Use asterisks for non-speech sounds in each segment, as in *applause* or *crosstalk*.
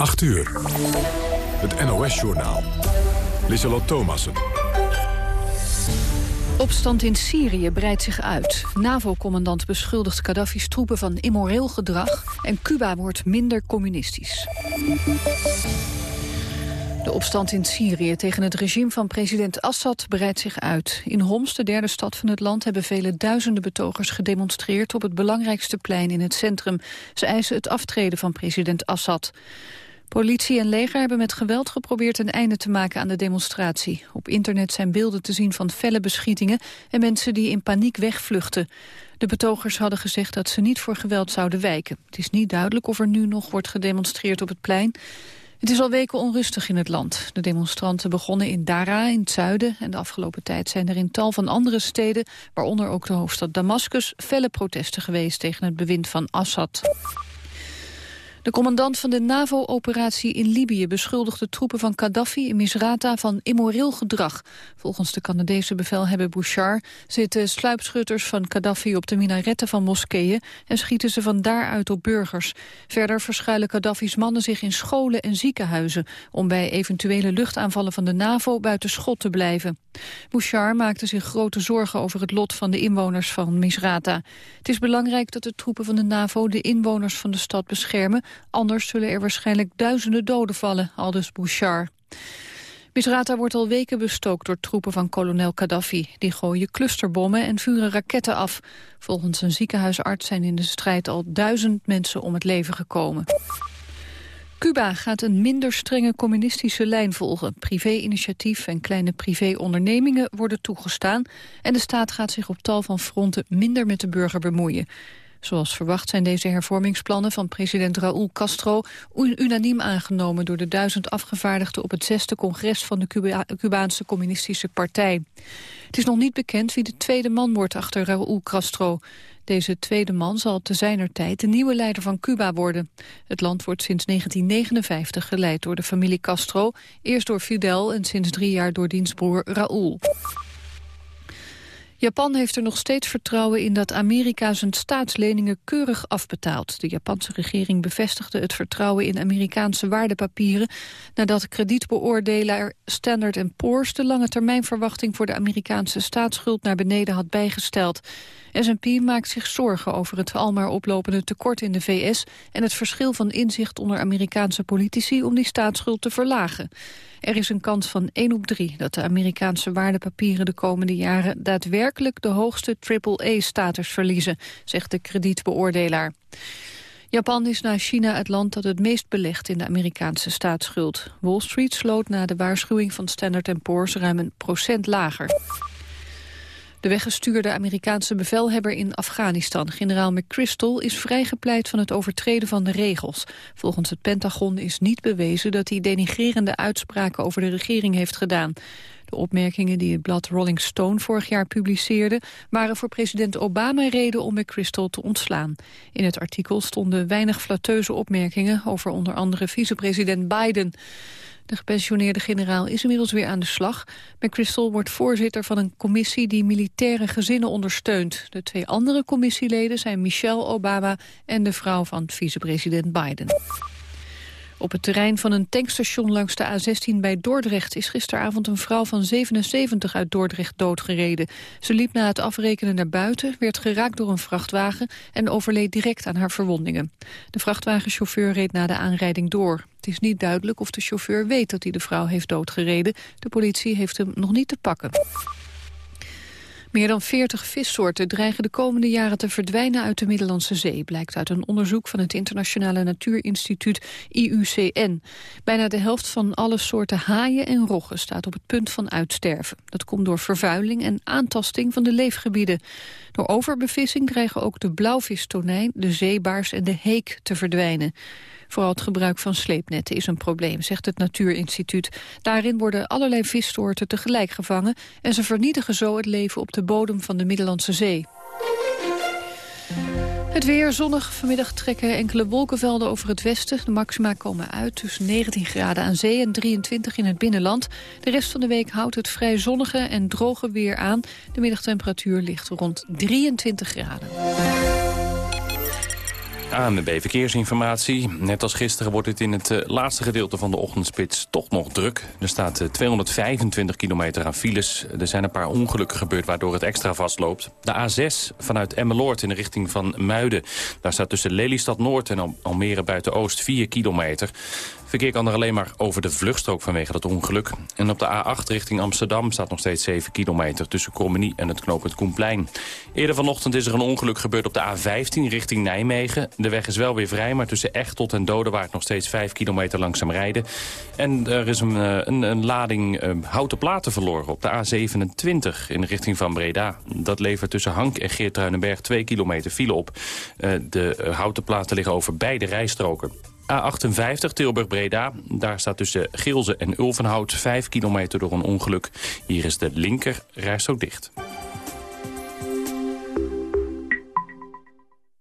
8 uur. Het NOS-journaal. Lieselot Thomassen. Opstand in Syrië breidt zich uit. NAVO-commandant beschuldigt Gaddafi's troepen van immoreel gedrag... en Cuba wordt minder communistisch. De opstand in Syrië tegen het regime van president Assad breidt zich uit. In Homs, de derde stad van het land, hebben vele duizenden betogers gedemonstreerd op het belangrijkste plein in het centrum. Ze eisen het aftreden van president Assad. Politie en leger hebben met geweld geprobeerd een einde te maken aan de demonstratie. Op internet zijn beelden te zien van felle beschietingen en mensen die in paniek wegvluchten. De betogers hadden gezegd dat ze niet voor geweld zouden wijken. Het is niet duidelijk of er nu nog wordt gedemonstreerd op het plein. Het is al weken onrustig in het land. De demonstranten begonnen in Dara in het zuiden... en de afgelopen tijd zijn er in tal van andere steden... waaronder ook de hoofdstad Damascus... felle protesten geweest tegen het bewind van Assad. De commandant van de NAVO-operatie in Libië beschuldigt de troepen van Gaddafi in Misrata van immoreel gedrag. Volgens de Canadese bevelhebber Bouchard zitten sluipschutters van Gaddafi op de minaretten van moskeeën en schieten ze van daaruit op burgers. Verder verschuilen Gaddafi's mannen zich in scholen en ziekenhuizen om bij eventuele luchtaanvallen van de NAVO buiten schot te blijven. Bouchard maakte zich grote zorgen over het lot van de inwoners van Misrata. Het is belangrijk dat de troepen van de NAVO de inwoners van de stad beschermen Anders zullen er waarschijnlijk duizenden doden vallen, aldus Bouchard. Misrata wordt al weken bestookt door troepen van kolonel Gaddafi. Die gooien clusterbommen en vuren raketten af. Volgens een ziekenhuisarts zijn in de strijd al duizend mensen om het leven gekomen. Cuba gaat een minder strenge communistische lijn volgen. Privé-initiatief en kleine privé-ondernemingen worden toegestaan... en de staat gaat zich op tal van fronten minder met de burger bemoeien. Zoals verwacht zijn deze hervormingsplannen van president Raúl Castro unaniem aangenomen door de duizend afgevaardigden op het zesde congres van de Cubaanse Communistische Partij. Het is nog niet bekend wie de tweede man wordt achter Raúl Castro. Deze tweede man zal te zijner tijd de nieuwe leider van Cuba worden. Het land wordt sinds 1959 geleid door de familie Castro, eerst door Fidel en sinds drie jaar door dienstbroer Raúl. Japan heeft er nog steeds vertrouwen in dat Amerika zijn staatsleningen keurig afbetaalt. De Japanse regering bevestigde het vertrouwen in Amerikaanse waardepapieren nadat kredietbeoordelaar Standard Poor's de lange termijnverwachting voor de Amerikaanse staatsschuld naar beneden had bijgesteld. S&P maakt zich zorgen over het almaar oplopende tekort in de VS en het verschil van inzicht onder Amerikaanse politici om die staatsschuld te verlagen. Er is een kans van 1 op 3 dat de Amerikaanse waardepapieren de komende jaren daadwerkelijk de hoogste AAA-status verliezen, zegt de kredietbeoordelaar. Japan is na China het land dat het meest belegt in de Amerikaanse staatsschuld. Wall Street sloot na de waarschuwing van Standard Poor's ruim een procent lager. De weggestuurde Amerikaanse bevelhebber in Afghanistan, generaal McChrystal, is vrijgepleit van het overtreden van de regels. Volgens het Pentagon is niet bewezen dat hij denigrerende uitspraken over de regering heeft gedaan. De opmerkingen die het blad Rolling Stone vorig jaar publiceerde... waren voor president Obama reden om McChrystal te ontslaan. In het artikel stonden weinig flatteuze opmerkingen... over onder andere vicepresident Biden. De gepensioneerde generaal is inmiddels weer aan de slag. McChrystal wordt voorzitter van een commissie die militaire gezinnen ondersteunt. De twee andere commissieleden zijn Michelle Obama en de vrouw van vicepresident Biden. Op het terrein van een tankstation langs de A16 bij Dordrecht... is gisteravond een vrouw van 77 uit Dordrecht doodgereden. Ze liep na het afrekenen naar buiten, werd geraakt door een vrachtwagen... en overleed direct aan haar verwondingen. De vrachtwagenchauffeur reed na de aanrijding door. Het is niet duidelijk of de chauffeur weet dat hij de vrouw heeft doodgereden. De politie heeft hem nog niet te pakken. Meer dan 40 vissoorten dreigen de komende jaren te verdwijnen uit de Middellandse Zee, blijkt uit een onderzoek van het Internationale Natuurinstituut IUCN. Bijna de helft van alle soorten haaien en roggen staat op het punt van uitsterven. Dat komt door vervuiling en aantasting van de leefgebieden. Door overbevissing dreigen ook de blauwvistonijn, de zeebaars en de heek te verdwijnen. Vooral het gebruik van sleepnetten is een probleem, zegt het Natuurinstituut. Daarin worden allerlei vissoorten tegelijk gevangen... en ze vernietigen zo het leven op de bodem van de Middellandse Zee. Het weer zonnig. Vanmiddag trekken enkele wolkenvelden over het westen. De maxima komen uit tussen 19 graden aan zee en 23 in het binnenland. De rest van de week houdt het vrij zonnige en droge weer aan. De middagtemperatuur ligt rond 23 graden. ANWB Verkeersinformatie. Net als gisteren wordt het in het uh, laatste gedeelte van de ochtendspits toch nog druk. Er staat uh, 225 kilometer aan files. Er zijn een paar ongelukken gebeurd waardoor het extra vastloopt. De A6 vanuit Emmeloord in de richting van Muiden. Daar staat tussen Lelystad Noord en Almere buiten Oost 4 kilometer. Verkeer kan er alleen maar over de vluchtstrook vanwege dat ongeluk. En op de A8 richting Amsterdam staat nog steeds 7 kilometer... tussen Krommenie en het knooppunt Koenplein. Eerder vanochtend is er een ongeluk gebeurd op de A15 richting Nijmegen. De weg is wel weer vrij, maar tussen Echtelt en Dodewaard... nog steeds 5 kilometer langzaam rijden. En er is een, eh, een, een lading uh, houten platen verloren op de A27 in de richting van Breda. Dat levert tussen Hank en Geertruinenberg 2 kilometer file op. Uh, de houten platen liggen over beide rijstroken. A58 Tilburg-Breda. Daar staat tussen Geelze en Ulvenhout 5 kilometer door een ongeluk. Hier is de linker rijstrook dicht.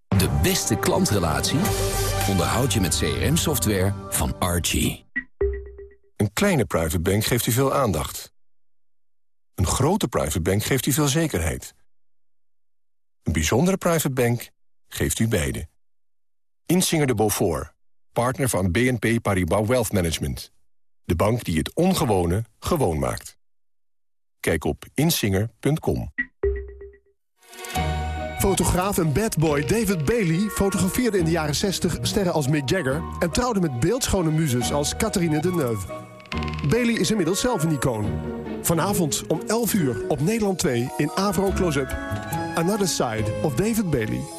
De beste klantrelatie onderhoud je met CRM-software van Archie. Een kleine private bank geeft u veel aandacht. Een grote private bank geeft u veel zekerheid. Een bijzondere private bank geeft u beide. Insinger de Beaufort partner van BNP Paribas Wealth Management. De bank die het ongewone gewoon maakt. Kijk op insinger.com. Fotograaf en badboy David Bailey fotografeerde in de jaren 60 sterren als Mick Jagger... en trouwde met beeldschone muzes als Catherine Deneuve. Bailey is inmiddels zelf een icoon. Vanavond om 11 uur op Nederland 2 in Avro Close-up. Another Side of David Bailey.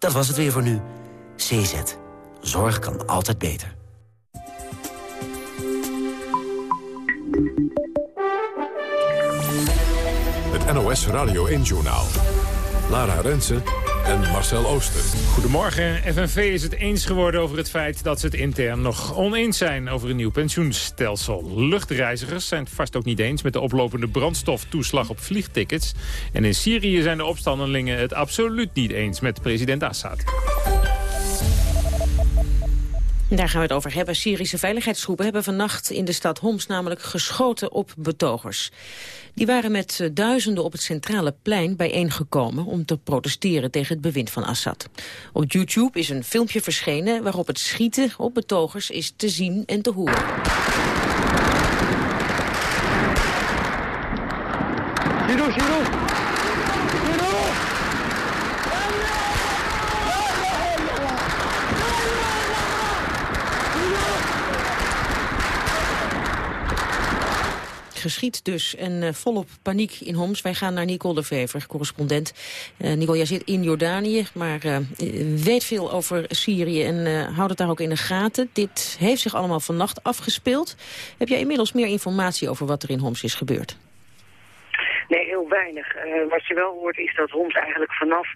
Dat was het weer voor nu. CZ. Zorg kan altijd beter. Het NOS Radio 1-journaal. Lara Rensen en Marcel Ooster. Goedemorgen. FNV is het eens geworden over het feit dat ze het intern nog oneens zijn over een nieuw pensioenstelsel. Luchtreizigers zijn het vast ook niet eens met de oplopende brandstoftoeslag op vliegtickets. En in Syrië zijn de opstandelingen het absoluut niet eens met president Assad. Daar gaan we het over hebben. Syrische veiligheidsgroepen hebben vannacht in de stad Homs namelijk geschoten op betogers. Die waren met eh, duizenden op het centrale plein bijeengekomen om te protesteren tegen het bewind van Assad. Op YouTube is een filmpje verschenen waarop het schieten op betogers is te zien en te horen. Geschiet dus. En uh, volop paniek in Homs. Wij gaan naar Nicole de Vever, correspondent. Uh, Nicole, jij zit in Jordanië, maar uh, weet veel over Syrië en houdt het daar ook in de gaten. Dit heeft zich allemaal vannacht afgespeeld. Heb jij inmiddels meer informatie over wat er in Homs is gebeurd? Nee, heel weinig. wat je wel hoort is dat Homs eigenlijk vanaf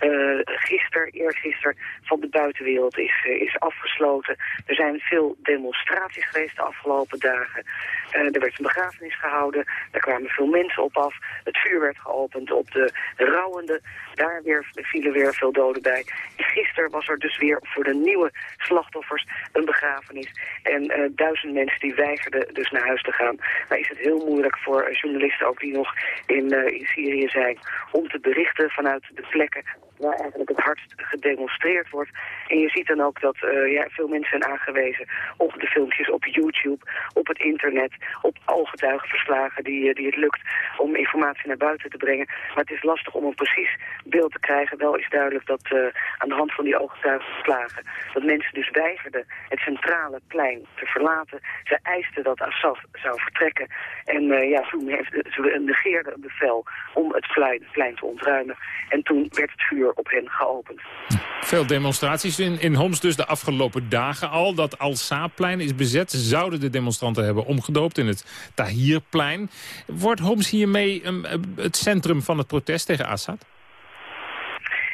uh, gisteren, eergisteren, van de buitenwereld is, is afgesloten. Er zijn veel demonstraties geweest de afgelopen dagen. Uh, er werd een begrafenis gehouden, daar kwamen veel mensen op af. Het vuur werd geopend op de rouwende. Daar vielen weer veel doden bij. gisteren was er dus weer voor de nieuwe slachtoffers een begrafenis. En duizend mensen die weigerden dus naar huis te gaan. Maar is het heel moeilijk voor journalisten ook die nog in, in Syrië zijn... om te berichten vanuit de plekken waar eigenlijk het hardst gedemonstreerd wordt. En je ziet dan ook dat uh, ja, veel mensen zijn aangewezen op de filmpjes op YouTube, op het internet, op ooggetuigenverslagen die, eh, die het lukt om informatie naar buiten te brengen. Maar het is lastig om een precies beeld te krijgen. Wel is duidelijk dat uh, aan de hand van die ooggetuigenverslagen dat mensen dus weigerden het centrale plein te verlaten. Ze eisten dat Assad zou vertrekken. En ja, toen heeft, ze negeerden een bevel om het plein te ontruimen. En toen werd het vuur vuur op hen geopend. Veel demonstraties in, in Homs dus de afgelopen dagen al. Dat Al-Saaplein is bezet. Zouden de demonstranten hebben omgedoopt in het Tahirplein. Wordt Homs hiermee um, het centrum van het protest tegen Assad?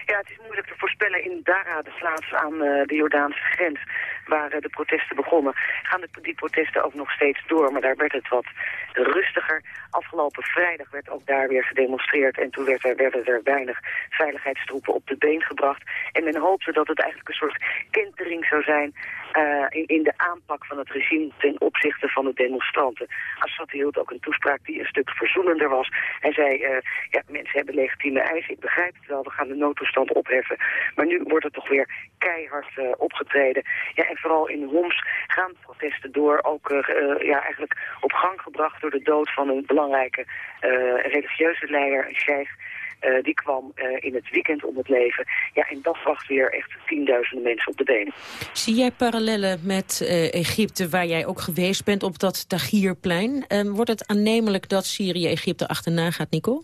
Ja, het is moeilijk te voorspellen in Dara, de plaats aan uh, de Jordaanse grens waar uh, de protesten begonnen. Gaan die protesten ook nog steeds door, maar daar werd het wat rustiger. Afgelopen vrijdag werd ook daar weer gedemonstreerd en toen werd er, werden er weinig veiligheidstroepen op de been gebracht. En men hoopte dat het eigenlijk een soort kentering zou zijn uh, in, in, de aanpak van het regime ten opzichte van de demonstranten. Assad hield ook een toespraak die een stuk verzoenender was. Hij zei, uh, ja, mensen hebben legitieme eisen, ik begrijp het wel, we gaan de noodtoestand opheffen. Maar nu wordt er toch weer keihard uh, opgetreden. Ja, en vooral in Homs gaan protesten door, ook ja, eigenlijk op gang gebracht door de dood van een belangrijke religieuze leider, een sheikh. Uh, die kwam uh, in het weekend om het leven. Ja, en dat bracht weer echt tienduizenden mensen op de benen. Zie jij parallellen met uh, Egypte, waar jij ook geweest bent op dat Tahrirplein? wordt het aannemelijk dat Syrië Egypte achterna gaat, Nico?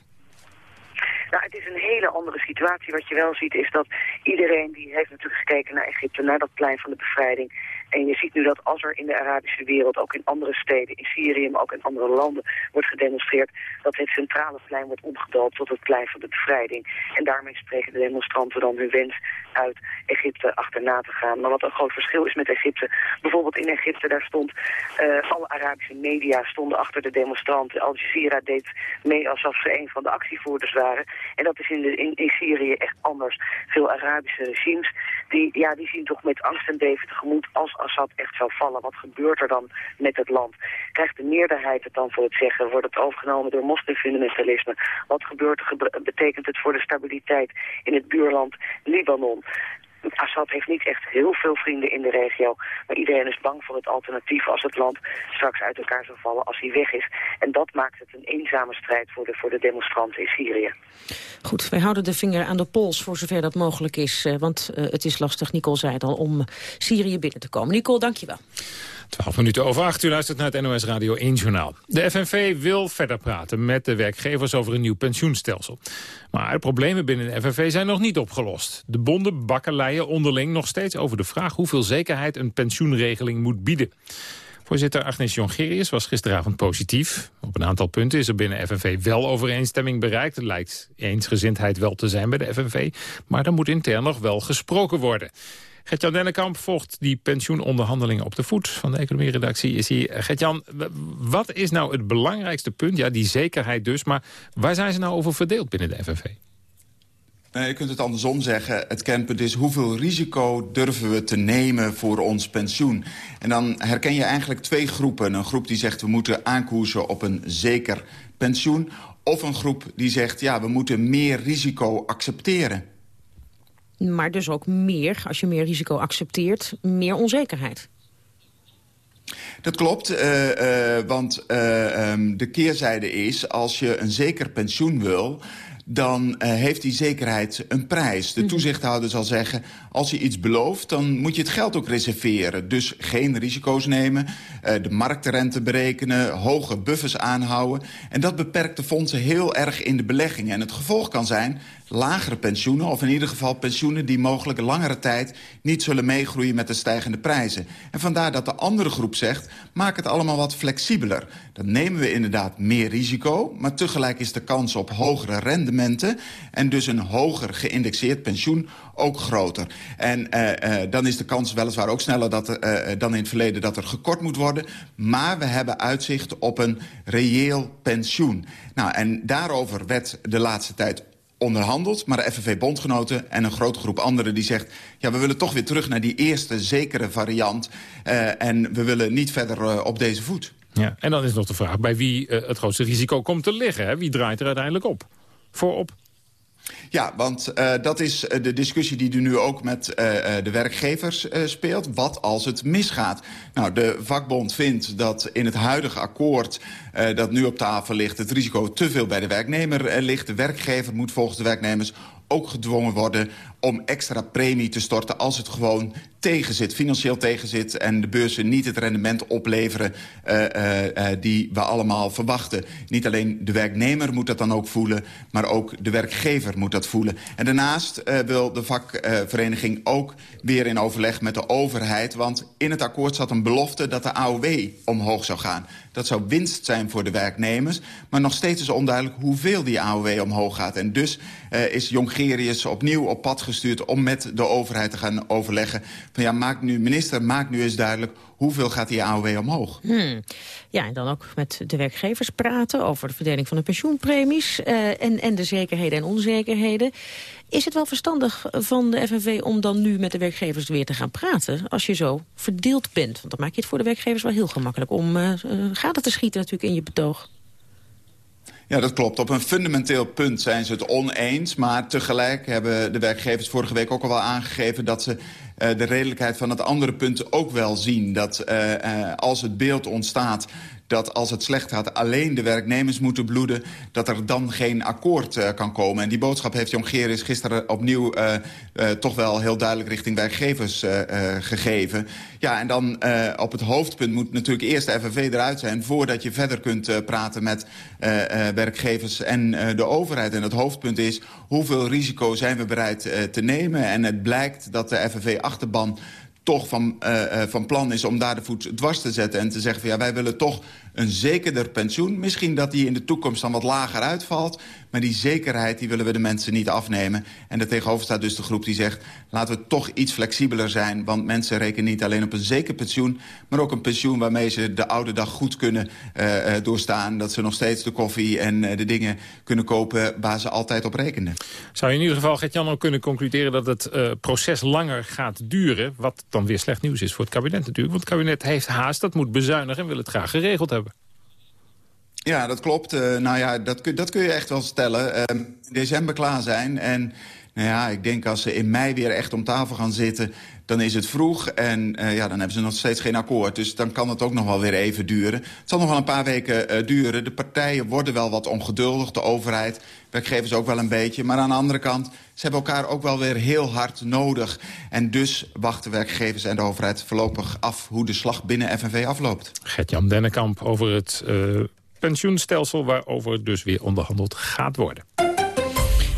Nou, het is een hele andere situatie. Wat je wel ziet is dat iedereen die heeft natuurlijk gekeken naar Egypte, naar dat plein van de bevrijding. En je ziet nu dat als er in de Arabische wereld, ook in andere steden, in Syrië, maar ook in andere landen, wordt gedemonstreerd, dat het centrale plein wordt omgedoopt tot het plein van de bevrijding. En daarmee spreken de demonstranten dan hun wens uit Egypte achterna te gaan. Maar wat een groot verschil is met Egypte, bijvoorbeeld in Egypte, daar stond, uh, alle Arabische media stonden achter de demonstranten. Al Jazeera deed mee alsof ze een van de actievoerders waren. En dat is in, de, in, in Syrië echt anders. Veel Arabische regimes, die, ja, die zien toch met angst en beven tegemoet als Assad echt zou vallen. Wat gebeurt er dan met het land? Krijgt de meerderheid het dan voor het zeggen? Wordt het overgenomen door moslimfundamentalisme? Wat gebeurt er? Betekent het voor de stabiliteit in het buurland Libanon? Assad heeft niet echt heel veel vrienden in de regio. Maar iedereen is bang voor het alternatief als het land straks uit elkaar zou vallen als hij weg is. En dat maakt het een eenzame strijd voor de, voor de demonstranten in Syrië. Goed, wij houden de vinger aan de pols voor zover dat mogelijk is. Eh, want uh, het is lastig, Nicole zei het al, om Syrië binnen te komen. Nicole, dankjewel. 12 minuten over 8. U luistert naar het NOS Radio 1 Journaal. De FNV wil verder praten met de werkgevers over een nieuw pensioenstelsel. Maar de problemen binnen de FNV zijn nog niet opgelost. De bonden bakkeleien onderling nog steeds over de vraag... hoeveel zekerheid een pensioenregeling moet bieden. Voorzitter Agnes Jongerius was gisteravond positief. Op een aantal punten is er binnen FNV wel overeenstemming bereikt. Het lijkt eensgezindheid wel te zijn bij de FNV. Maar er moet intern nog wel gesproken worden. Gert-Jan Dennekamp volgt die pensioenonderhandelingen op de voet. Van de economieredactie is hier. Gert-Jan, wat is nou het belangrijkste punt? Ja, die zekerheid dus. Maar waar zijn ze nou over verdeeld binnen de FNV? Nee, je kunt het andersom zeggen. Het kernpunt is hoeveel risico durven we te nemen voor ons pensioen. En dan herken je eigenlijk twee groepen. Een groep die zegt we moeten aankoersen op een zeker pensioen. Of een groep die zegt ja, we moeten meer risico accepteren. Maar dus ook meer, als je meer risico accepteert, meer onzekerheid. Dat klopt, uh, uh, want uh, um, de keerzijde is... als je een zeker pensioen wil dan uh, heeft die zekerheid een prijs. De mhm. toezichthouder zal zeggen, als je iets belooft... dan moet je het geld ook reserveren. Dus geen risico's nemen, uh, de marktrente berekenen... hoge buffers aanhouden. En dat beperkt de fondsen heel erg in de beleggingen. En het gevolg kan zijn lagere pensioenen... of in ieder geval pensioenen die mogelijk langere tijd... niet zullen meegroeien met de stijgende prijzen. En vandaar dat de andere groep zegt... maak het allemaal wat flexibeler. Dan nemen we inderdaad meer risico... maar tegelijk is de kans op hogere rendementen... en dus een hoger geïndexeerd pensioen ook groter. En uh, uh, dan is de kans weliswaar ook sneller dat uh, dan in het verleden... dat er gekort moet worden. Maar we hebben uitzicht op een reëel pensioen. Nou, en daarover werd de laatste tijd onderhandeld, maar de FNV-bondgenoten en een grote groep anderen die zegt... ja, we willen toch weer terug naar die eerste zekere variant... En we willen niet verder op deze voet. Ja, en dan is nog de vraag bij wie het grootste risico komt te liggen. Hè? Wie draait er uiteindelijk op? Voorop? Ja, want uh, dat is uh, de discussie die er nu ook met uh, de werkgevers speelt. Wat als het misgaat? Nou, de vakbond vindt dat in het huidige akkoord dat nu op tafel ligt... het risico te veel bij de werknemer ligt. De werkgever moet volgens de werknemers ook gedwongen worden om extra premie te storten als het gewoon tegenzit, financieel tegenzit... en de beurzen niet het rendement opleveren uh, uh, die we allemaal verwachten. Niet alleen de werknemer moet dat dan ook voelen... maar ook de werkgever moet dat voelen. En daarnaast wil de vakvereniging ook weer in overleg met de overheid... want in het akkoord zat een belofte dat de AOW omhoog zou gaan. Dat zou winst zijn voor de werknemers. Maar nog steeds is onduidelijk hoeveel die AOW omhoog gaat. En dus is Jongerius opnieuw op pad om met de overheid te gaan overleggen. Van ja, maak nu, minister, maak nu eens duidelijk hoeveel gaat die AOW omhoog. Hmm. Ja, en dan ook met de werkgevers praten over de verdeling van de pensioenpremies... Uh, en, en de zekerheden en onzekerheden. Is het wel verstandig van de FNV om dan nu met de werkgevers weer te gaan praten... als je zo verdeeld bent? Want dan maak je het voor de werkgevers wel heel gemakkelijk... om uh, gaten te schieten natuurlijk in je betoog. Ja, dat klopt. Op een fundamenteel punt zijn ze het oneens. Maar tegelijk hebben de werkgevers vorige week ook al wel aangegeven... dat ze uh, de redelijkheid van het andere punt ook wel zien. Dat uh, uh, als het beeld ontstaat dat als het slecht gaat alleen de werknemers moeten bloeden... dat er dan geen akkoord uh, kan komen. En die boodschap heeft Jongerius gisteren opnieuw uh, uh, toch wel heel duidelijk richting werkgevers gegeven. Ja, en dan op het hoofdpunt moet natuurlijk eerst de FNV eruit zijn... voordat je verder kunt praten met werkgevers en de overheid. En het hoofdpunt is hoeveel risico zijn we bereid te nemen. En het blijkt dat de FNV-achterban toch van, uh, van plan is om daar de voet dwars te zetten... en te zeggen van ja, wij willen toch een zekerder pensioen. Misschien dat die in de toekomst dan wat lager uitvalt... maar die zekerheid die willen we de mensen niet afnemen. En daartegenover staat dus de groep die zegt... laten we toch iets flexibeler zijn... want mensen rekenen niet alleen op een zeker pensioen... maar ook een pensioen waarmee ze de oude dag goed kunnen uh, doorstaan. Dat ze nog steeds de koffie en uh, de dingen kunnen kopen... waar ze altijd op rekenen. Zou je in ieder geval, Gert-Jan, kunnen concluderen... dat het proces langer gaat duren... wat dan weer slecht nieuws is voor het kabinet natuurlijk. Want het kabinet heeft haast, dat moet bezuinigen... en wil het graag geregeld hebben. Ja, dat klopt. Uh, nou ja, dat, dat kun je echt wel stellen. Uh, december klaar zijn. En nou ja, ik denk als ze in mei weer echt om tafel gaan zitten... dan is het vroeg en uh, ja, dan hebben ze nog steeds geen akkoord. Dus dan kan het ook nog wel weer even duren. Het zal nog wel een paar weken uh, duren. De partijen worden wel wat ongeduldig, de overheid. Werkgevers ook wel een beetje. Maar aan de andere kant, ze hebben elkaar ook wel weer heel hard nodig. En dus wachten werkgevers en de overheid voorlopig af... hoe de slag binnen FNV afloopt. Gert-Jan Dennekamp over het pensioenstelsel... waarover dus weer onderhandeld gaat worden.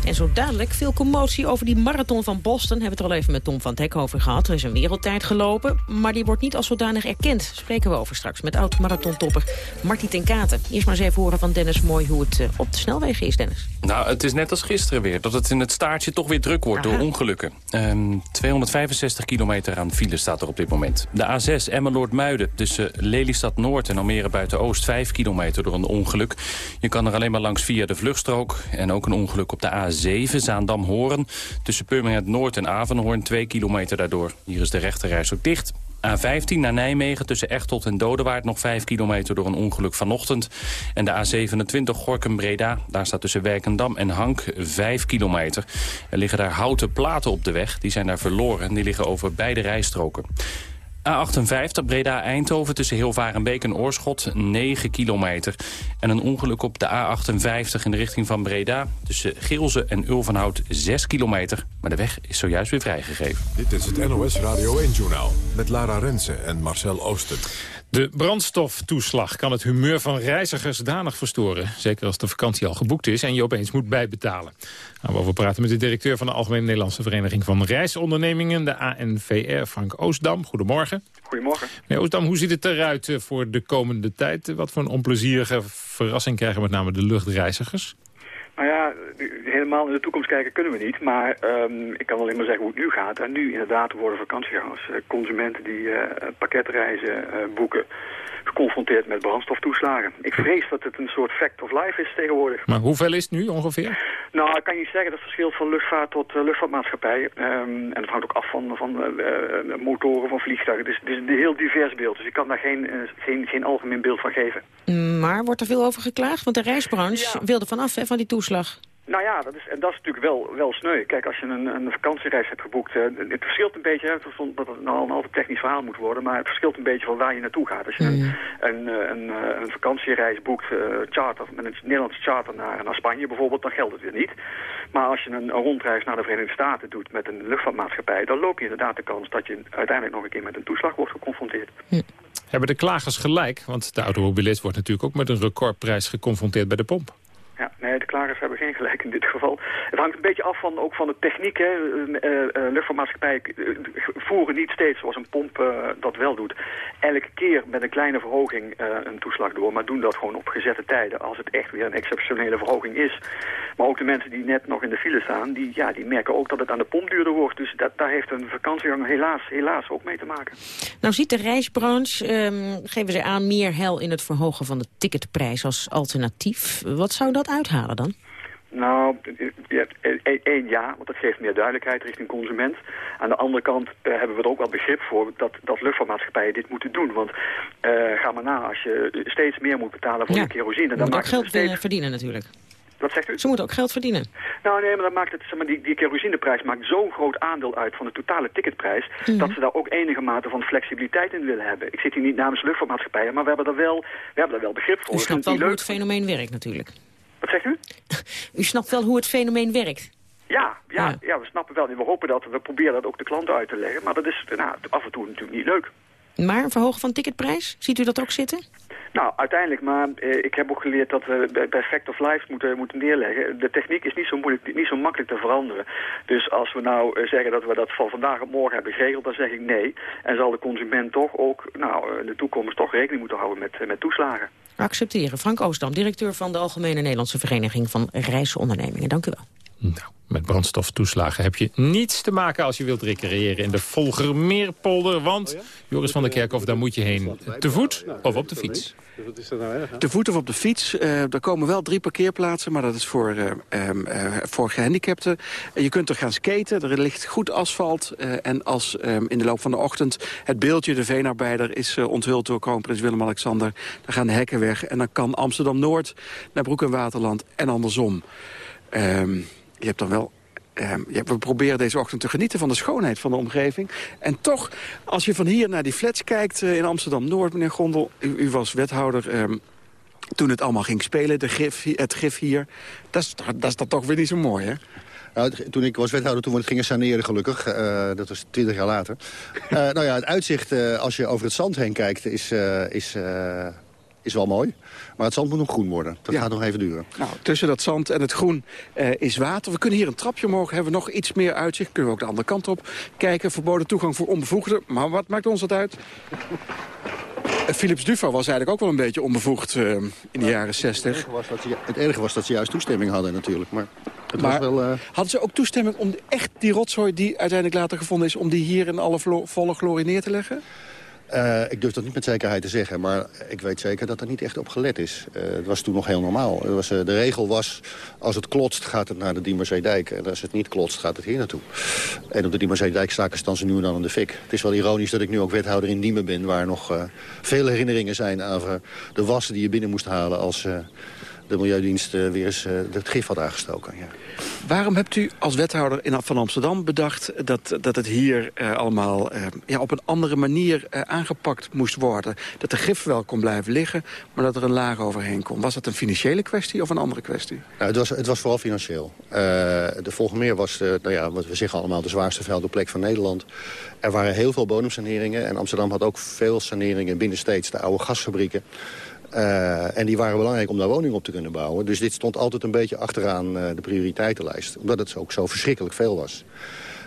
En zo dadelijk veel commotie over die marathon van Boston. Hebben we het al even met Tom van Hek over gehad. Er is een wereldtijd gelopen, maar die wordt niet als zodanig erkend. Spreken we over straks met oud-marathontopper Marty ten Katen. Eerst maar eens even horen van Dennis Mooi hoe het uh, op de snelwegen is, Dennis. Nou, het is net als gisteren weer. Dat het in het staartje toch weer druk wordt Aha. door ongelukken. Um, 265 kilometer aan file staat er op dit moment. De A6 Emmeloord-Muiden tussen Lelystad Noord en Almere buiten Oost 5 kilometer door een ongeluk. Je kan er alleen maar langs via de vluchtstrook. En ook een ongeluk op de A 7 Zaandam-Hoorn. Tussen Purmerend Noord en Avenhoorn, 2 kilometer daardoor. Hier is de rechterreis ook dicht. A15 naar Nijmegen tussen Echtelt en Dodewaard nog 5 kilometer door een ongeluk vanochtend. En de A27 Gorkum-Breda, daar staat tussen Werkendam en Hank 5 kilometer. Er liggen daar houten platen op de weg, die zijn daar verloren en die liggen over beide rijstroken. A58 Breda-Eindhoven tussen Hilvarenbeek en Oorschot 9 kilometer. En een ongeluk op de A58 in de richting van Breda... tussen Geelze en Ulvenhout 6 kilometer. Maar de weg is zojuist weer vrijgegeven. Dit is het NOS Radio 1-journaal met Lara Rensen en Marcel Oosten. De brandstoftoeslag kan het humeur van reizigers danig verstoren. Zeker als de vakantie al geboekt is en je opeens moet bijbetalen. Nou, we over praten met de directeur van de Algemene Nederlandse Vereniging van Reisondernemingen, de ANVR, Frank Oostdam. Goedemorgen. Goedemorgen. Meneer Oostdam, hoe ziet het eruit eh, voor de komende tijd? Wat voor een onplezierige verrassing krijgen met name de luchtreizigers? Nou ja, helemaal in de toekomst kijken kunnen we niet. Maar um, ik kan alleen maar zeggen hoe het nu gaat. En nu inderdaad worden vakantiegangers, uh, consumenten die uh, pakketreizen uh, boeken geconfronteerd met brandstoftoeslagen. Ik vrees dat het een soort fact of life is tegenwoordig. Maar hoeveel is het nu ongeveer? Nou, ik kan je zeggen, dat verschilt van luchtvaart tot uh, luchtvaartmaatschappij. Um, en dat hangt ook af van, van uh, motoren van vliegtuigen. Dus het is een heel divers beeld. Dus ik kan daar geen, uh, geen, geen algemeen beeld van geven. Maar wordt er veel over geklaagd? Want de reisbranche ja. wilde vanaf hè, van die toeslag. Nou ja, dat is, en dat is natuurlijk wel, wel sneu. Kijk, als je een, een vakantiereis hebt geboekt, uh, het verschilt een beetje, hè, dat het nou een altijd technisch verhaal moet worden, maar het verschilt een beetje van waar je naartoe gaat. Als je een, Mm. een, eh, een, eh, een vakantiereis boekt, eh, charter, met een Nederlandse charter naar, naar Spanje bijvoorbeeld, dan geldt het weer niet. Maar als je een, een rondreis naar de Verenigde Staten doet met een luchtvaartmaatschappij, dan loop je inderdaad de kans dat je uiteindelijk nog een keer met een toeslag wordt geconfronteerd. Hebben de klagers gelijk? Want de automobilist wordt natuurlijk ook met een recordprijs geconfronteerd bij de pomp. Ja, nee, de klagers hebben *laughs* gelijk in dit geval. Het hangt een beetje af van, ook van de techniek. Hè. Eh, eh, luchtvaartmaatschappijen eh, voeren niet steeds zoals een pomp dat wel doet. Elke keer met een kleine verhoging een toeslag door. Maar doen dat gewoon op gezette tijden als het echt weer een exceptionele verhoging is. Maar ook de mensen die net nog in de file staan, die, ja, die merken ook dat het aan de pomp duurder wordt. Dus dat, daar heeft een vakantiegang helaas, helaas ook mee te maken. Nou ziet de reisbranche, ehm, geven ze aan, meer hel in het verhogen van de ticketprijs als alternatief. Wat zou dat uithalen dan? Nou, één ja, want dat geeft meer duidelijkheid richting consument. Aan de andere kant hebben we er ook wel begrip voor dat, dat luchtvaartmaatschappijen dit moeten doen. Want eh, ga maar na, als je steeds meer moet betalen voor Ja. je kerosine... Ze dan moeten ook geld steeds... eh, verdienen natuurlijk. Wat zegt u? Ze moeten ook geld verdienen. Nou nee, maar dat maakt het, zeg maar, die, die kerosineprijs maakt zo'n groot aandeel uit van de totale ticketprijs... Mhm. dat ze daar ook enige mate van flexibiliteit in willen hebben. Ik zit hier niet namens luchtvaartmaatschappijen, maar we hebben er wel, we hebben er wel begrip voor. U snapt wel hoe het fenomeen werkt natuurlijk. Zegt u? *laughs* U snapt wel hoe het fenomeen werkt. Ja, ja, Ja. ja. we snappen wel. En we hopen dat, we proberen dat ook de klanten uit te leggen. Maar dat is nou, af en toe natuurlijk niet leuk. Maar een verhogen van ticketprijs, ziet u dat ook zitten? Nou, uiteindelijk, maar eh, ik heb ook geleerd dat we bij, Fact of Life moeten, moeten neerleggen. De techniek is niet zo, moeilijk, niet zo makkelijk te veranderen. Dus als we nou eh, zeggen dat we dat van vandaag op morgen hebben geregeld, dan zeg ik nee. En zal de consument toch ook nou, in de toekomst toch rekening moeten houden met, eh, met toeslagen. Accepteren. Frank Oostdam, directeur van de Algemene Nederlandse Vereniging van Reisondernemingen. Dank u wel. Nou, met brandstoftoeslagen heb je niets te maken als je wilt recreëren in de Volgermeerpolder. Want, Joris van der Kerkhoff, daar moet je heen. Te voet of op de fiets? Te voet of op de fiets. Eh, er komen wel drie parkeerplaatsen, maar dat is voor, eh, ehm, eh, voor gehandicapten. Eh, je kunt er gaan skaten, er ligt goed asfalt. eh, en als ehm, in de loop van de ochtend het beeldje, de veenarbeider... is onthuld door kroonprins Willem-Alexander, dan gaan de hekken weg. En dan kan Amsterdam-Noord naar Broek en Waterland en andersom. Ehm, je hebt dan wel Ehm, we proberen deze ochtend te genieten van de schoonheid van de omgeving. En toch, als je van hier naar die flats kijkt eh, in Amsterdam-Noord, meneer Gondel... U, u was wethouder ehm, toen het allemaal ging spelen, de het gif hier. Dat is, dat dan toch weer niet zo mooi, hè? Nou, toen ik was wethouder, toen we het gingen saneren gelukkig. Eh, dat was twintig jaar later. Eh, nou ja, het uitzicht als je over het zand heen kijkt is, is, is wel mooi. Maar het zand moet nog groen worden. Dat Ja. gaat nog even duren. Nou, tussen dat zand en het groen eh, is water. We kunnen hier een trapje omhoog, hebben we nog iets meer uitzicht. Kunnen we ook de andere kant op kijken. Verboden toegang voor onbevoegden. Maar wat maakt ons dat uit? Eh, Philips Dufo was eigenlijk ook wel een beetje onbevoegd eh, in de jaren 60. Het, was dat ze, het enige was dat ze juist toestemming hadden natuurlijk. Maar het Maar was wel... hadden ze ook toestemming om echt die rotzooi die uiteindelijk later gevonden is... om die hier in alle volle glorie neer te leggen? Eh, ik durf dat niet met zekerheid te zeggen, maar ik weet zeker dat er niet echt op gelet is. Eh, het was toen nog heel normaal. Was, eh, de regel was, als het klotst gaat het naar de Diemerzeedijk. En als het niet klotst gaat het hier naartoe. En op de Diemerzeedijk staken staan ze nu en dan in de fik. Het is wel ironisch dat ik nu ook wethouder in Diemen ben... waar nog veel herinneringen zijn over de wassen die je binnen moest halen... als de Milieudienst eh, weer eens eh, het gif had aangestoken. Ja. Waarom hebt u als wethouder in, van Amsterdam bedacht... dat, dat het hier eh, allemaal ja, op een andere manier aangepakt moest worden? Dat de gif wel kon blijven liggen, maar dat er een laag overheen kon. Was dat een financiële kwestie of een andere kwestie? Nou, het, was, het was vooral financieel. De Volgemeer was, de, nou ja, wat we zeggen allemaal, de zwaarste vuilplek van Nederland. Er waren heel veel bodemsaneringen. En Amsterdam had ook veel saneringen binnensteeds. De oude gasfabrieken. Eh, en die waren belangrijk om daar woningen op te kunnen bouwen. Dus dit stond altijd een beetje achteraan eh, de prioriteitenlijst. Omdat het ook zo verschrikkelijk veel was.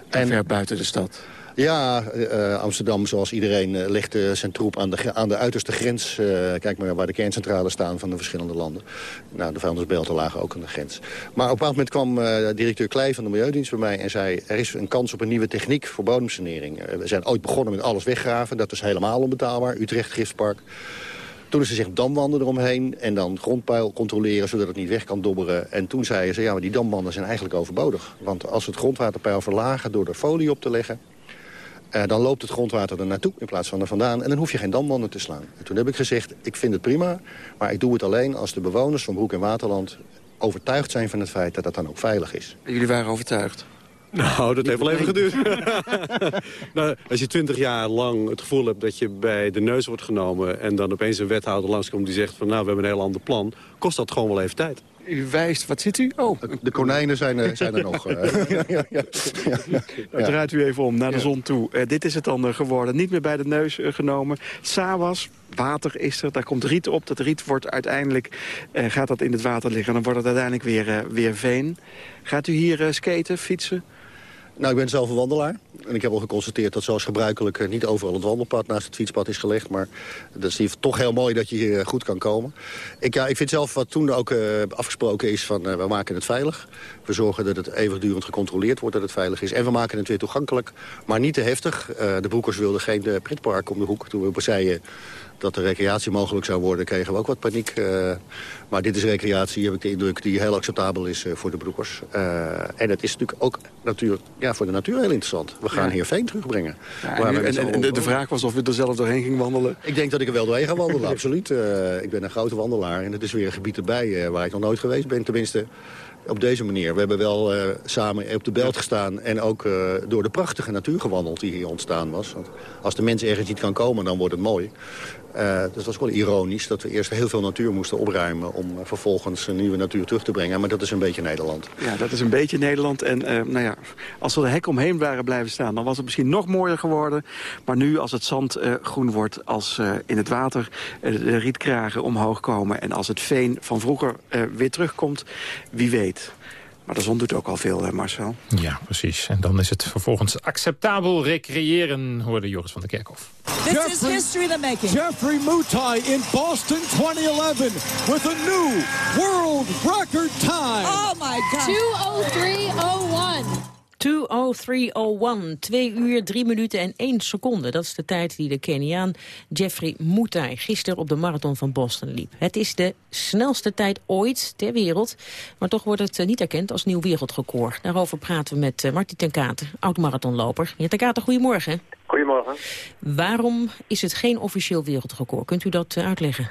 En ver buiten de stad. Ja, eh, Amsterdam, zoals iedereen, legde zijn troep aan de, aan de uiterste grens. Kijk maar waar de kerncentrales staan van de verschillende landen. Nou, de vuilnisbelten lagen ook aan de grens. Maar op een bepaald moment kwam directeur Kleij van de Milieudienst bij mij... en zei, er is een kans op een nieuwe techniek voor bodemsanering. We zijn ooit begonnen met alles weggraven. Dat is helemaal onbetaalbaar. Utrecht Giftpark. Toen is ze zich damwanden eromheen en dan grondpeil controleren... zodat het niet weg kan dobberen. En toen zeiden ze, ja, maar die damwanden zijn eigenlijk overbodig. Want als we het grondwaterpeil verlagen door er folie op te leggen... eh, dan loopt het grondwater er naartoe in plaats van er vandaan. En dan hoef je geen damwanden te slaan. En toen heb ik gezegd, ik vind het prima... maar ik doe het alleen als de bewoners van Broek en Waterland overtuigd zijn van het feit dat dat dan ook veilig is. Jullie waren overtuigd? Nou, dat heeft wel even geduurd. *laughs* nou, als je twintig jaar lang het gevoel hebt dat je bij de neus wordt genomen... en dan opeens een wethouder langskomt die zegt van... nou, we hebben een heel ander plan, kost dat gewoon wel even tijd. U wijst, wat ziet u? Oh. De konijnen zijn er, zijn er nog. *laughs* ja, ja, ja, nou, draait u even om naar de zon toe. Uh, dit is het dan geworden. Niet meer bij de neus uh, genomen. Sawas, water is er. Daar komt riet op. Dat riet wordt uiteindelijk, gaat dat in het water liggen. Dan wordt het uiteindelijk weer, weer veen. Gaat u hier skaten, fietsen? Nou, ik ben zelf een wandelaar. En ik heb al geconstateerd dat zoals gebruikelijk niet overal het wandelpad naast het fietspad is gelegd. Maar dat is toch heel mooi dat je hier goed kan komen. Ik, ja, ik vind zelf wat toen ook uh, afgesproken is van we maken het veilig. We zorgen dat het eeuwigdurend gecontroleerd wordt dat het veilig is. En we maken het weer toegankelijk, maar niet te heftig. De broekers wilden geen pretpark om de hoek toen we zeiden dat de recreatie mogelijk zou worden, kregen we ook wat paniek. Uh, maar dit is recreatie, heb ik de indruk, die heel acceptabel is uh, voor de broekers. Uh, en het is natuurlijk ook natuur, ja, voor de natuur heel interessant. We gaan ja. hier veen terugbrengen. Ja, en, en, en, en de, de, vraag was of u er zelf doorheen ging wandelen? Ik denk dat ik er wel doorheen ga wandelen, *laughs* absoluut. ik ben een grote wandelaar en het is weer een gebied erbij waar ik nog nooit geweest ben. Tenminste, op deze manier. We hebben wel uh, samen op de belt gestaan en ook uh, door de prachtige natuur gewandeld die hier ontstaan was. Want als de mens ergens niet kan komen, dan wordt het mooi. Uh, dus dat wel ironisch dat we eerst heel veel natuur moesten opruimen... om vervolgens een nieuwe natuur terug te brengen. Maar dat is een beetje Nederland. Ja, dat is een beetje Nederland. En nou ja, als er de hek omheen waren blijven staan... dan was het misschien nog mooier geworden. Maar nu, als het zand groen wordt, als in het water de rietkragen omhoog komen... en als het veen van vroeger weer terugkomt, wie weet... Maar de zon doet ook al veel, hè Marcel? Ja, precies. En dan is het vervolgens acceptabel recreëren, hoorde Joris van der Kerkhof. This Jeffrey, is history the making. Jeffrey Mutai in Boston 2011 with a new world record time. Oh my god. 20301. 20301, 2 uur, 3 minuten en 1 seconde. Dat is de tijd die de Keniaan Jeffrey Mutai gisteren op de marathon van Boston liep. Het is de snelste tijd ooit ter wereld, maar toch wordt het niet erkend als nieuw wereldrecord. Daarover praten we met Martin ten Katen, oud-marathonloper. Meneer ten Katen, goedemorgen. Goedemorgen. Waarom is het geen officieel wereldrecord? Kunt u dat uitleggen?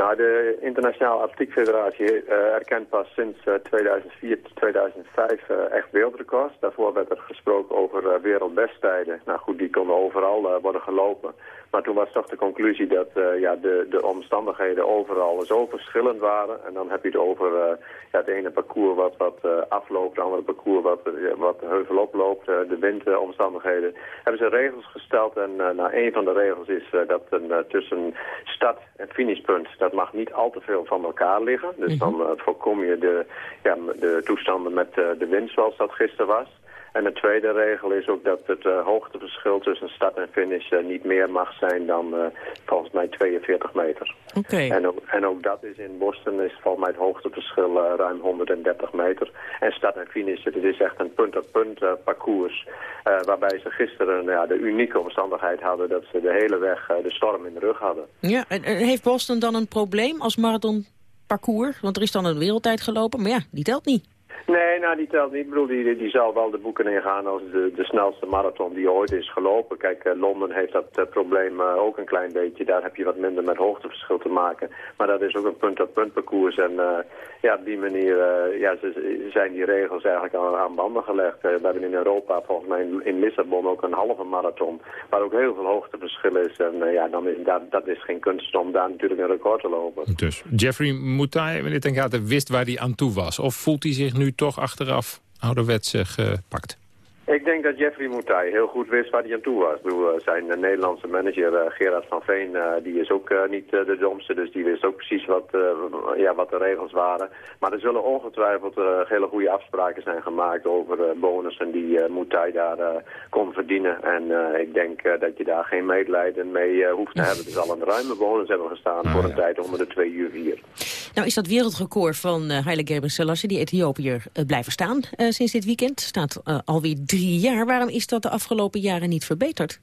Nou, de Internationale Atletiek Federatie uh, erkent pas sinds uh, 2004 2005 uh, echt wereldrecords. Daarvoor werd er gesproken over wereldbesttijden. Nou goed, die konden overal worden gelopen. Maar toen was toch de conclusie dat ja, de, de omstandigheden overal zo verschillend waren. En dan heb je het over ja, het ene parcours wat, wat afloopt, het andere parcours wat, wat heuvel oploopt, de windomstandigheden. Hebben ze regels gesteld en nou, een van de regels is dat een, tussen start en finishpunt dat mag niet al te veel van elkaar liggen. Dus dan uh, voorkom je de, ja, de toestanden met de wind zoals dat gisteren was. En de tweede regel is ook dat het uh, hoogteverschil tussen start en finish uh, niet meer mag zijn dan uh, volgens mij 42 meter. Okay. En, ook, en ook dat is in Boston is volgens mij het hoogteverschil ruim 130 meter. En start en finish, het is echt een punt-op-punt -punt, parcours. waarbij ze gisteren ja, de unieke omstandigheid hadden dat ze de hele weg de storm in de rug hadden. Ja, en heeft Boston dan een probleem als marathonparcours? Want er is dan een wereldtijd gelopen, maar ja, die telt niet. Nee, nou die telt niet. Ik bedoel, die, die zal wel de boeken ingaan als de, de snelste marathon die ooit is gelopen. Kijk, uh, Londen heeft dat uh, probleem uh, ook een klein beetje. Daar heb je wat minder met hoogteverschil te maken. Maar dat is ook een punt-op-punt parcours. En ja, op die manier ja, zijn die regels eigenlijk aan, aan banden gelegd. we hebben in Europa volgens mij in, Lissabon ook een halve marathon. Waar ook heel veel hoogteverschil is. En ja, dan is, dat, dat is geen kunst om daar natuurlijk een record te lopen. Dus Jeffrey Mutai, meneer Ten Gaten, wist waar hij aan toe was? Of voelt hij zich nu toch achteraf ouderwets gepakt? Ik denk dat Jeffrey Mutai heel goed wist waar hij aan toe was. Ik bedoel, zijn Nederlandse manager uh, Gerard van Veen, die is ook niet de domste, dus die wist ook precies wat, ja, wat de regels waren. Maar er zullen ongetwijfeld hele goede afspraken zijn gemaakt over bonussen die Mutai daar kon verdienen. En ik denk dat je daar geen medelijden mee hoeft te hebben. Er zal een ruime bonus hebben gestaan voor een tijd onder de 2 uur 4. Nou is dat wereldrecord van Haile Gebrselassie, die Ethiopiër, blijven staan sinds dit weekend. Staat alweer drie Waarom is dat de afgelopen jaren niet verbeterd?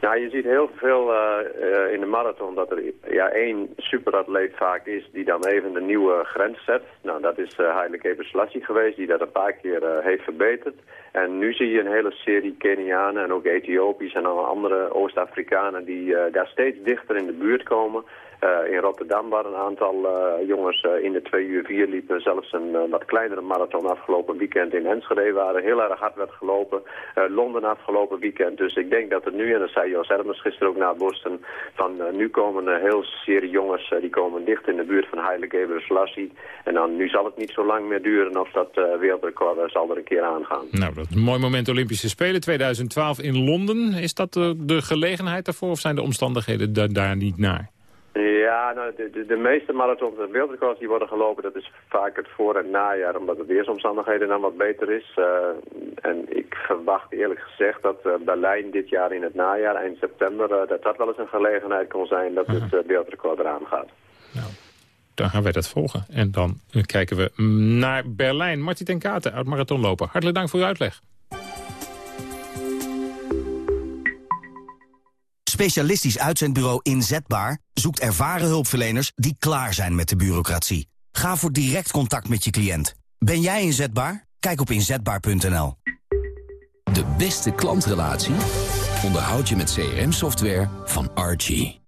Nou, je ziet heel veel uh, in de marathon dat er ja, één superatleet vaak is die dan even de nieuwe grens zet. Nou, dat is uh, Haile Gebrselassie geweest, die dat een paar keer heeft verbeterd. En nu zie je een hele serie Kenianen en ook Ethiopisch en andere Oost-Afrikanen die daar steeds dichter in de buurt komen. Uh, in Rotterdam waar een aantal uh, jongens uh, in de 2 uur 4 liepen. Zelfs een wat kleinere marathon afgelopen weekend in Enschede waar heel erg hard werd gelopen. Londen afgelopen weekend. Dus ik denk dat het nu, en dat zei Jos Hermers gisteren ook naar Boston, van nu komen een heel serie jongens die komen dicht in de buurt van Haile Gebrselassie. En dan nu zal het niet zo lang meer duren of dat wereldrecord zal er een keer aangaan. Nou, dat mooi moment Olympische Spelen 2012 in Londen. Is dat de gelegenheid daarvoor of zijn de omstandigheden daar niet naar? Ja, nou, de, de, de, meeste marathons en wereldrecords die worden gelopen, dat is vaak het voor- en najaar, omdat de weersomstandigheden dan wat beter is. Uh, en ik verwacht eerlijk gezegd dat uh, Berlijn dit jaar in het najaar, eind september, uh, dat dat wel eens een gelegenheid kon zijn dat het uh wereldrecord eraan gaat. Nou, dan gaan wij dat volgen. En dan kijken we naar Berlijn. Martin ten Katen, uit marathonloper. Hartelijk dank voor uw uitleg. Specialistisch uitzendbureau Inzetbaar zoekt ervaren hulpverleners die klaar zijn met de bureaucratie. Ga voor direct contact met je cliënt. Ben jij inzetbaar? Kijk op inzetbaar.nl. De beste klantrelatie onderhoud je met CRM-software van Archie.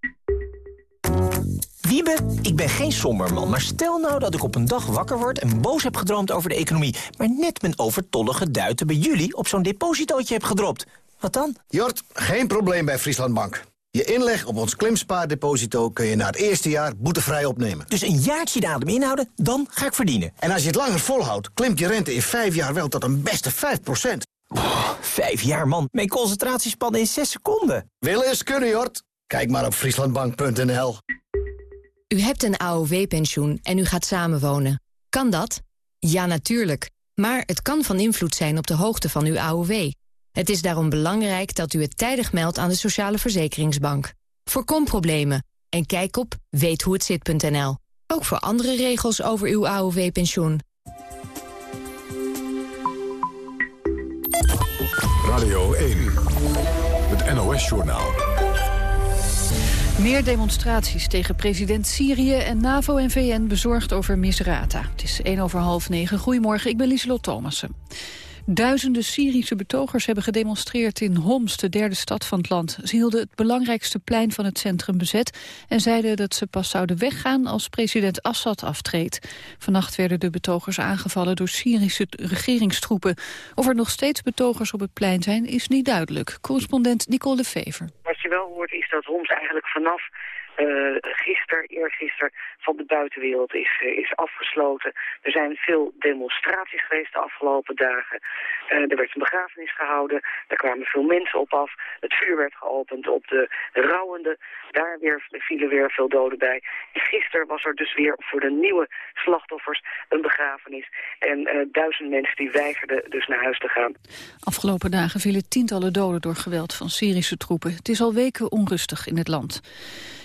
Wiebe, ik ben geen somberman, maar stel nou dat ik op een dag wakker word... en boos heb gedroomd over de economie... maar net mijn overtollige duiten bij jullie op zo'n depositootje heb gedropt. Wat dan? Jort, geen probleem bij Frieslandbank. Je inleg op ons klimspaardeposito kun je na het eerste jaar boetevrij opnemen. Dus een jaartje de adem inhouden, dan ga ik verdienen. En als je het langer volhoudt, klimt je rente in vijf jaar wel tot een beste 5 procent. vijf jaar, man. Mijn concentratiespannen in zes seconden. Wil eens kunnen, Jort. Kijk maar op frieslandbank.nl. U hebt een AOW-pensioen en u gaat samenwonen. Kan dat? Ja, natuurlijk. Maar het kan van invloed zijn op de hoogte van uw AOW. Het is daarom belangrijk dat u het tijdig meldt aan de Sociale Verzekeringsbank. Voorkom problemen en kijk op weethoehetzit.nl. Ook voor andere regels over uw AOW-pensioen. Radio 1, het NOS-journaal. Meer demonstraties tegen president Syrië en NAVO en VN bezorgd over Misrata. Het is 1 over half 9. Goedemorgen, ik ben Lieselot Thomassen. Duizenden Syrische betogers hebben gedemonstreerd in Homs, de derde stad van het land. Ze hielden het belangrijkste plein van het centrum bezet en zeiden dat ze pas zouden weggaan als president Assad aftreedt. Vannacht werden de betogers aangevallen door Syrische regeringstroepen. Of er nog steeds betogers op het plein zijn, is niet duidelijk. Correspondent Nicole Fever. Wat je wel hoort is dat Homs eigenlijk vanaf uh, gisteren, eergisteren de buitenwereld is, uh, is afgesloten. Er zijn veel demonstraties geweest de afgelopen dagen. Uh, er werd een begrafenis gehouden, daar kwamen veel mensen op af. Het vuur werd geopend op de rouwende. Daar weer, vielen weer veel doden bij. En gisteren was er dus weer voor de nieuwe slachtoffers een begrafenis. En duizend mensen die weigerden dus naar huis te gaan. Afgelopen dagen vielen tientallen doden door geweld van Syrische troepen. Het is al weken onrustig in het land.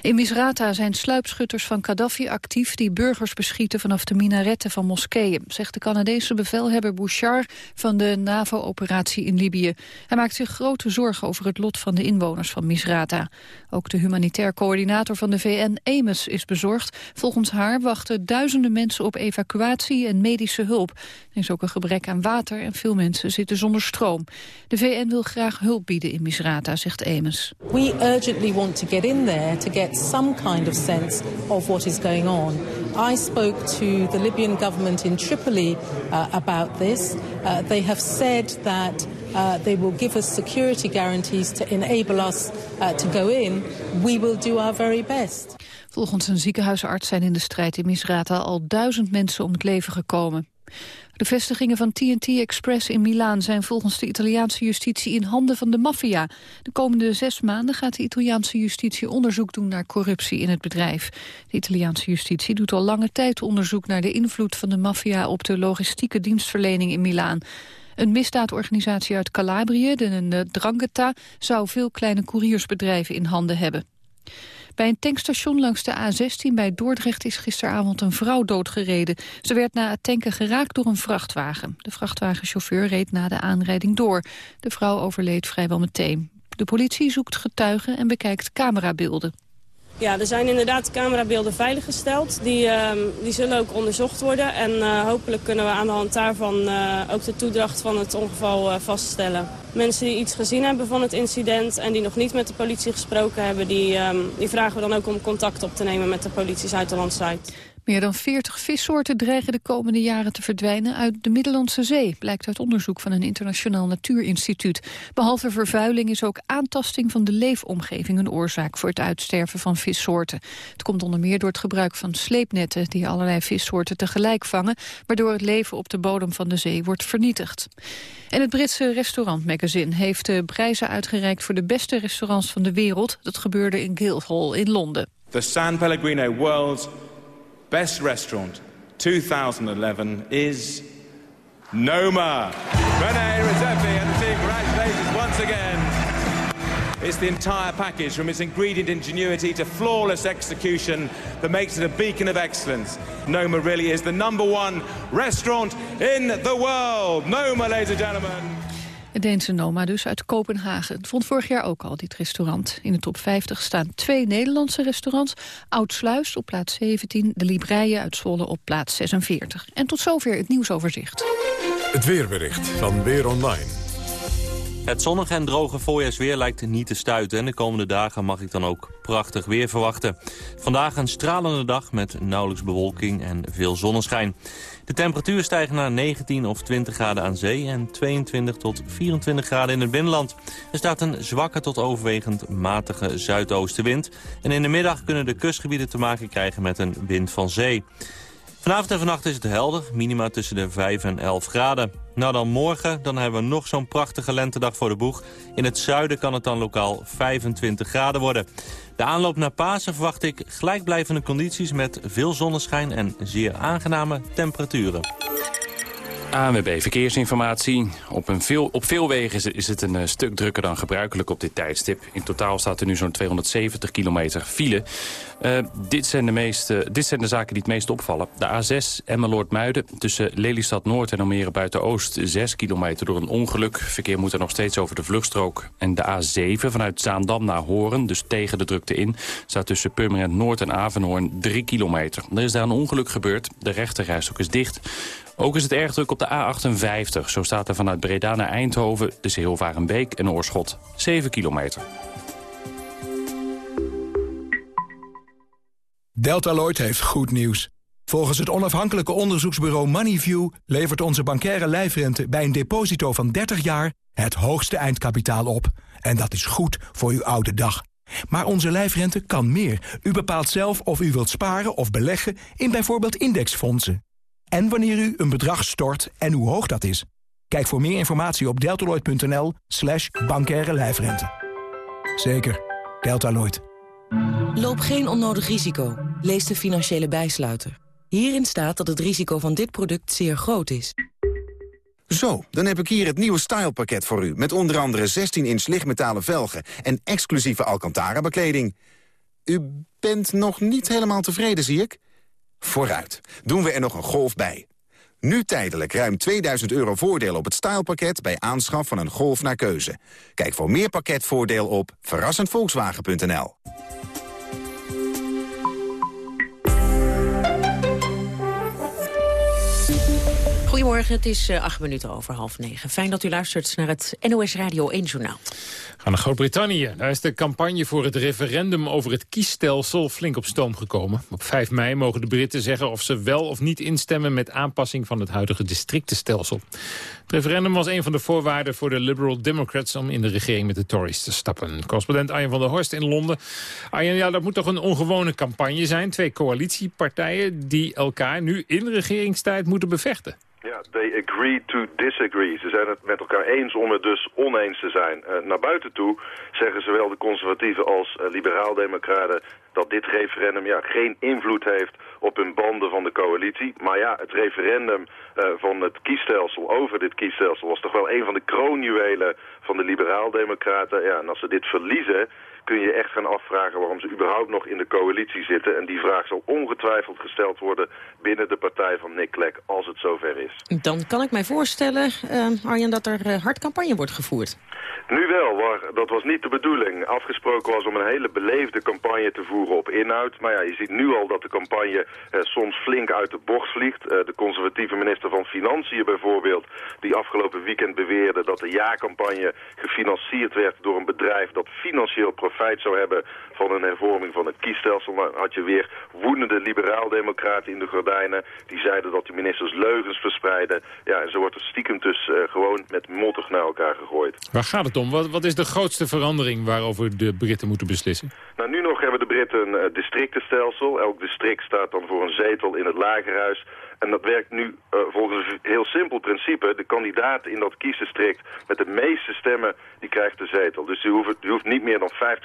In Misrata zijn sluipschutters van Gaddafi actief... die burgers beschieten vanaf de minaretten van moskeeën... zegt de Canadese bevelhebber Bouchard van de NAVO-operatie in Libië. Hij maakt zich grote zorgen over het lot van de inwoners van Misrata. Ook de humanitair coördinator van de VN, Amos, is bezorgd. Volgens haar wachten duizenden mensen op evacuatie en medische hulp. Er is ook een gebrek aan water en veel mensen zitten zonder stroom. De VN wil graag hulp bieden in Misrata, zegt Amos. We urgently want to get in there to get some kind of sense of what is going on. I spoke to the Libyan government in Tripoli uh, about this. Uh, they have said that uh, they will give us security guarantees to enable us uh, to go in. We will do our very best. Volgens een ziekenhuisarts zijn in de strijd in Misrata al duizend mensen om het leven gekomen. De vestigingen van TNT Express in Milaan zijn volgens de Italiaanse justitie in handen van de maffia. De komende zes maanden gaat de Italiaanse justitie onderzoek doen naar corruptie in het bedrijf. De Italiaanse justitie doet al lange tijd onderzoek naar de invloed van de maffia op de logistieke dienstverlening in Milaan. Een misdaadorganisatie uit Calabrië, de Drangheta, zou veel kleine couriersbedrijven in handen hebben. Bij een tankstation langs de A16 bij Dordrecht is gisteravond een vrouw doodgereden. Ze werd na het tanken geraakt door een vrachtwagen. De vrachtwagenchauffeur reed na de aanrijding door. De vrouw overleed vrijwel meteen. De politie zoekt getuigen en bekijkt camerabeelden. Ja, er zijn inderdaad camerabeelden veiliggesteld. Die, ehm, die zullen ook onderzocht worden. En eh, hopelijk kunnen we aan de hand daarvan uh, ook de toedracht van het ongeval uh, vaststellen. Mensen die iets gezien hebben van het incident en die nog niet met de politie gesproken hebben... die, um, die vragen we dan ook om contact op te nemen met de politie Zuid-Holland-Zuid. Meer dan 40 vissoorten dreigen de komende jaren te verdwijnen uit de Middellandse Zee, blijkt uit onderzoek van een internationaal natuurinstituut. Behalve vervuiling is ook aantasting van de leefomgeving een oorzaak voor het uitsterven van vissoorten. Het komt onder meer door het gebruik van sleepnetten die allerlei vissoorten tegelijk vangen, waardoor het leven op de bodem van de zee wordt vernietigd. En het Britse restaurantmagazine heeft de prijzen uitgereikt voor de beste restaurants van de wereld. Dat gebeurde in Guildhall in Londen. The San Pellegrino World Best Restaurant 2011 is Noma. Rene Redzepi and the team, congratulations once again. It's the entire package from its ingredient ingenuity to flawless execution that makes it a beacon of excellence. Noma really is the number one restaurant in the world. Noma, ladies and gentlemen. Het Deense Noma dus uit Kopenhagen. Het vond vorig jaar ook al dit restaurant. In de top 50 staan twee Nederlandse restaurants. Oudsluis op plaats 17, de Libreien uit Zwolle op plaats 46. En tot zover het nieuwsoverzicht. Het weerbericht van Weer Online. Het zonnige en droge voorjaarsweer lijkt niet te stuiten... en de komende dagen mag ik dan ook prachtig weer verwachten. Vandaag een stralende dag met nauwelijks bewolking en veel zonneschijn. De temperatuur stijgt naar 19 of 20 graden aan zee... en 22 tot 24 graden in het binnenland. Er staat een zwakke tot overwegend matige zuidoostenwind... en in de middag kunnen de kustgebieden te maken krijgen met een wind van zee. Vanavond en vannacht is het helder, minima tussen de 5 en 11 graden. Nou dan morgen, dan hebben we nog zo'n prachtige lentedag voor de boeg. In het zuiden kan het dan lokaal 25 graden worden. De aanloop naar Pasen verwacht ik gelijkblijvende condities met veel zonneschijn en zeer aangename temperaturen. ANWB Verkeersinformatie. Op, een veel, op veel wegen is het een uh, stuk drukker dan gebruikelijk op dit tijdstip. In totaal staat er nu zo'n 270 kilometer file. Uh, dit, zijn de meeste, dit zijn de zaken die het meest opvallen. De A6 Emmeloord-Muiden tussen Lelystad Noord en Almere Buiten-Oost... 6 kilometer door een ongeluk. Verkeer moet er nog steeds over de vluchtstrook. En de A7 vanuit Zaandam naar Horen, dus tegen de drukte in... staat tussen Purmerend Noord en Avenhoorn 3 kilometer. Er is daar een ongeluk gebeurd. De rechterrijstok is dicht. Ook is het erg druk op de A58. Zo staat er vanuit Breda naar Eindhoven, de Zeelvarenbeek en Oorschot. 7 kilometer. Deltaloid heeft goed nieuws. Volgens het onafhankelijke onderzoeksbureau Moneyview... levert onze bankaire lijfrente bij een deposito van 30 jaar... het hoogste eindkapitaal op. En dat is goed voor uw oude dag. Maar onze lijfrente kan meer. U bepaalt zelf of u wilt sparen of beleggen in bijvoorbeeld indexfondsen en wanneer u een bedrag stort en hoe hoog dat is. Kijk voor meer informatie op deltaloid.nl slash bankaire lijfrente. Zeker, Deltaloid. Loop geen onnodig risico. Lees de financiële bijsluiter. Hierin staat dat het risico van dit product zeer groot is. Zo, dan heb ik hier het nieuwe stylepakket voor u... met onder andere 16-inch lichtmetalen velgen... en exclusieve Alcantara-bekleding. U bent nog niet helemaal tevreden, zie ik? Vooruit. Doen we er nog een golf bij. Nu tijdelijk ruim 2000 euro voordeel op het stylepakket... bij aanschaf van een Golf naar keuze. Kijk voor meer pakketvoordeel op verrassendvolkswagen.nl. Goedemorgen, het is uh, acht minuten over half negen. Fijn dat u luistert naar het NOS Radio 1 Journaal. Gaan naar Groot-Brittannië. Daar is de campagne voor het referendum over het kiesstelsel flink op stoom gekomen. Op 5 mei mogen de Britten zeggen of ze wel of niet instemmen met aanpassing van het huidige districtenstelsel. Het referendum was een van de voorwaarden voor de Liberal Democrats om in de regering met de Tories te stappen. Correspondent Arjen van der Horst in Londen. Arjen, ja, dat moet toch een ongewone campagne zijn? Twee coalitiepartijen die elkaar nu in regeringstijd moeten bevechten. Ja, they agree to disagree. Ze zijn het met elkaar eens om het dus oneens te zijn. Uh, naar buiten toe zeggen zowel de conservatieven als uh, liberaal-democraten dat dit referendum ja, geen invloed heeft op hun banden van de coalitie. Maar ja, het referendum uh, van het kiesstelsel over dit kiesstelsel was toch wel een van de kroonjuwelen van de liberaal-democraten. Ja, en als ze dit verliezen, kun je echt gaan afvragen waarom ze überhaupt nog in de coalitie zitten. En die vraag zal ongetwijfeld gesteld worden binnen de partij van Nick Clegg als het zover is. Dan kan ik mij voorstellen, uh, Arjan, dat er uh, hard campagne wordt gevoerd. Nu wel, maar dat was niet de bedoeling. Afgesproken was om een hele beleefde campagne te voeren op inhoud. Maar ja, je ziet nu al dat de campagne eh, soms flink uit de bocht vliegt. Eh, de conservatieve minister van Financiën bijvoorbeeld, die afgelopen weekend beweerde dat de ja-campagne gefinancierd werd door een bedrijf dat financieel profijt zou hebben van een hervorming van het kiesstelsel. Dan had je weer woedende liberaal-democraten in de gordijnen. Die zeiden dat de ministers leugens verspreiden. Ja, en zo wordt er stiekem dus uh, gewoon met mottig naar elkaar gegooid. Waar gaat het om? Wat, wat is de grootste verandering waarover de Britten moeten beslissen? Nou, nu nog hebben de Britten een uh, districtenstelsel. Elk district staat dan voor een zetel in het lagerhuis. En dat werkt nu uh, volgens een heel simpel principe. De kandidaat in dat kiesdistrict met de meeste stemmen, die krijgt de zetel. Dus die hoeft, die hoeft niet meer dan 50%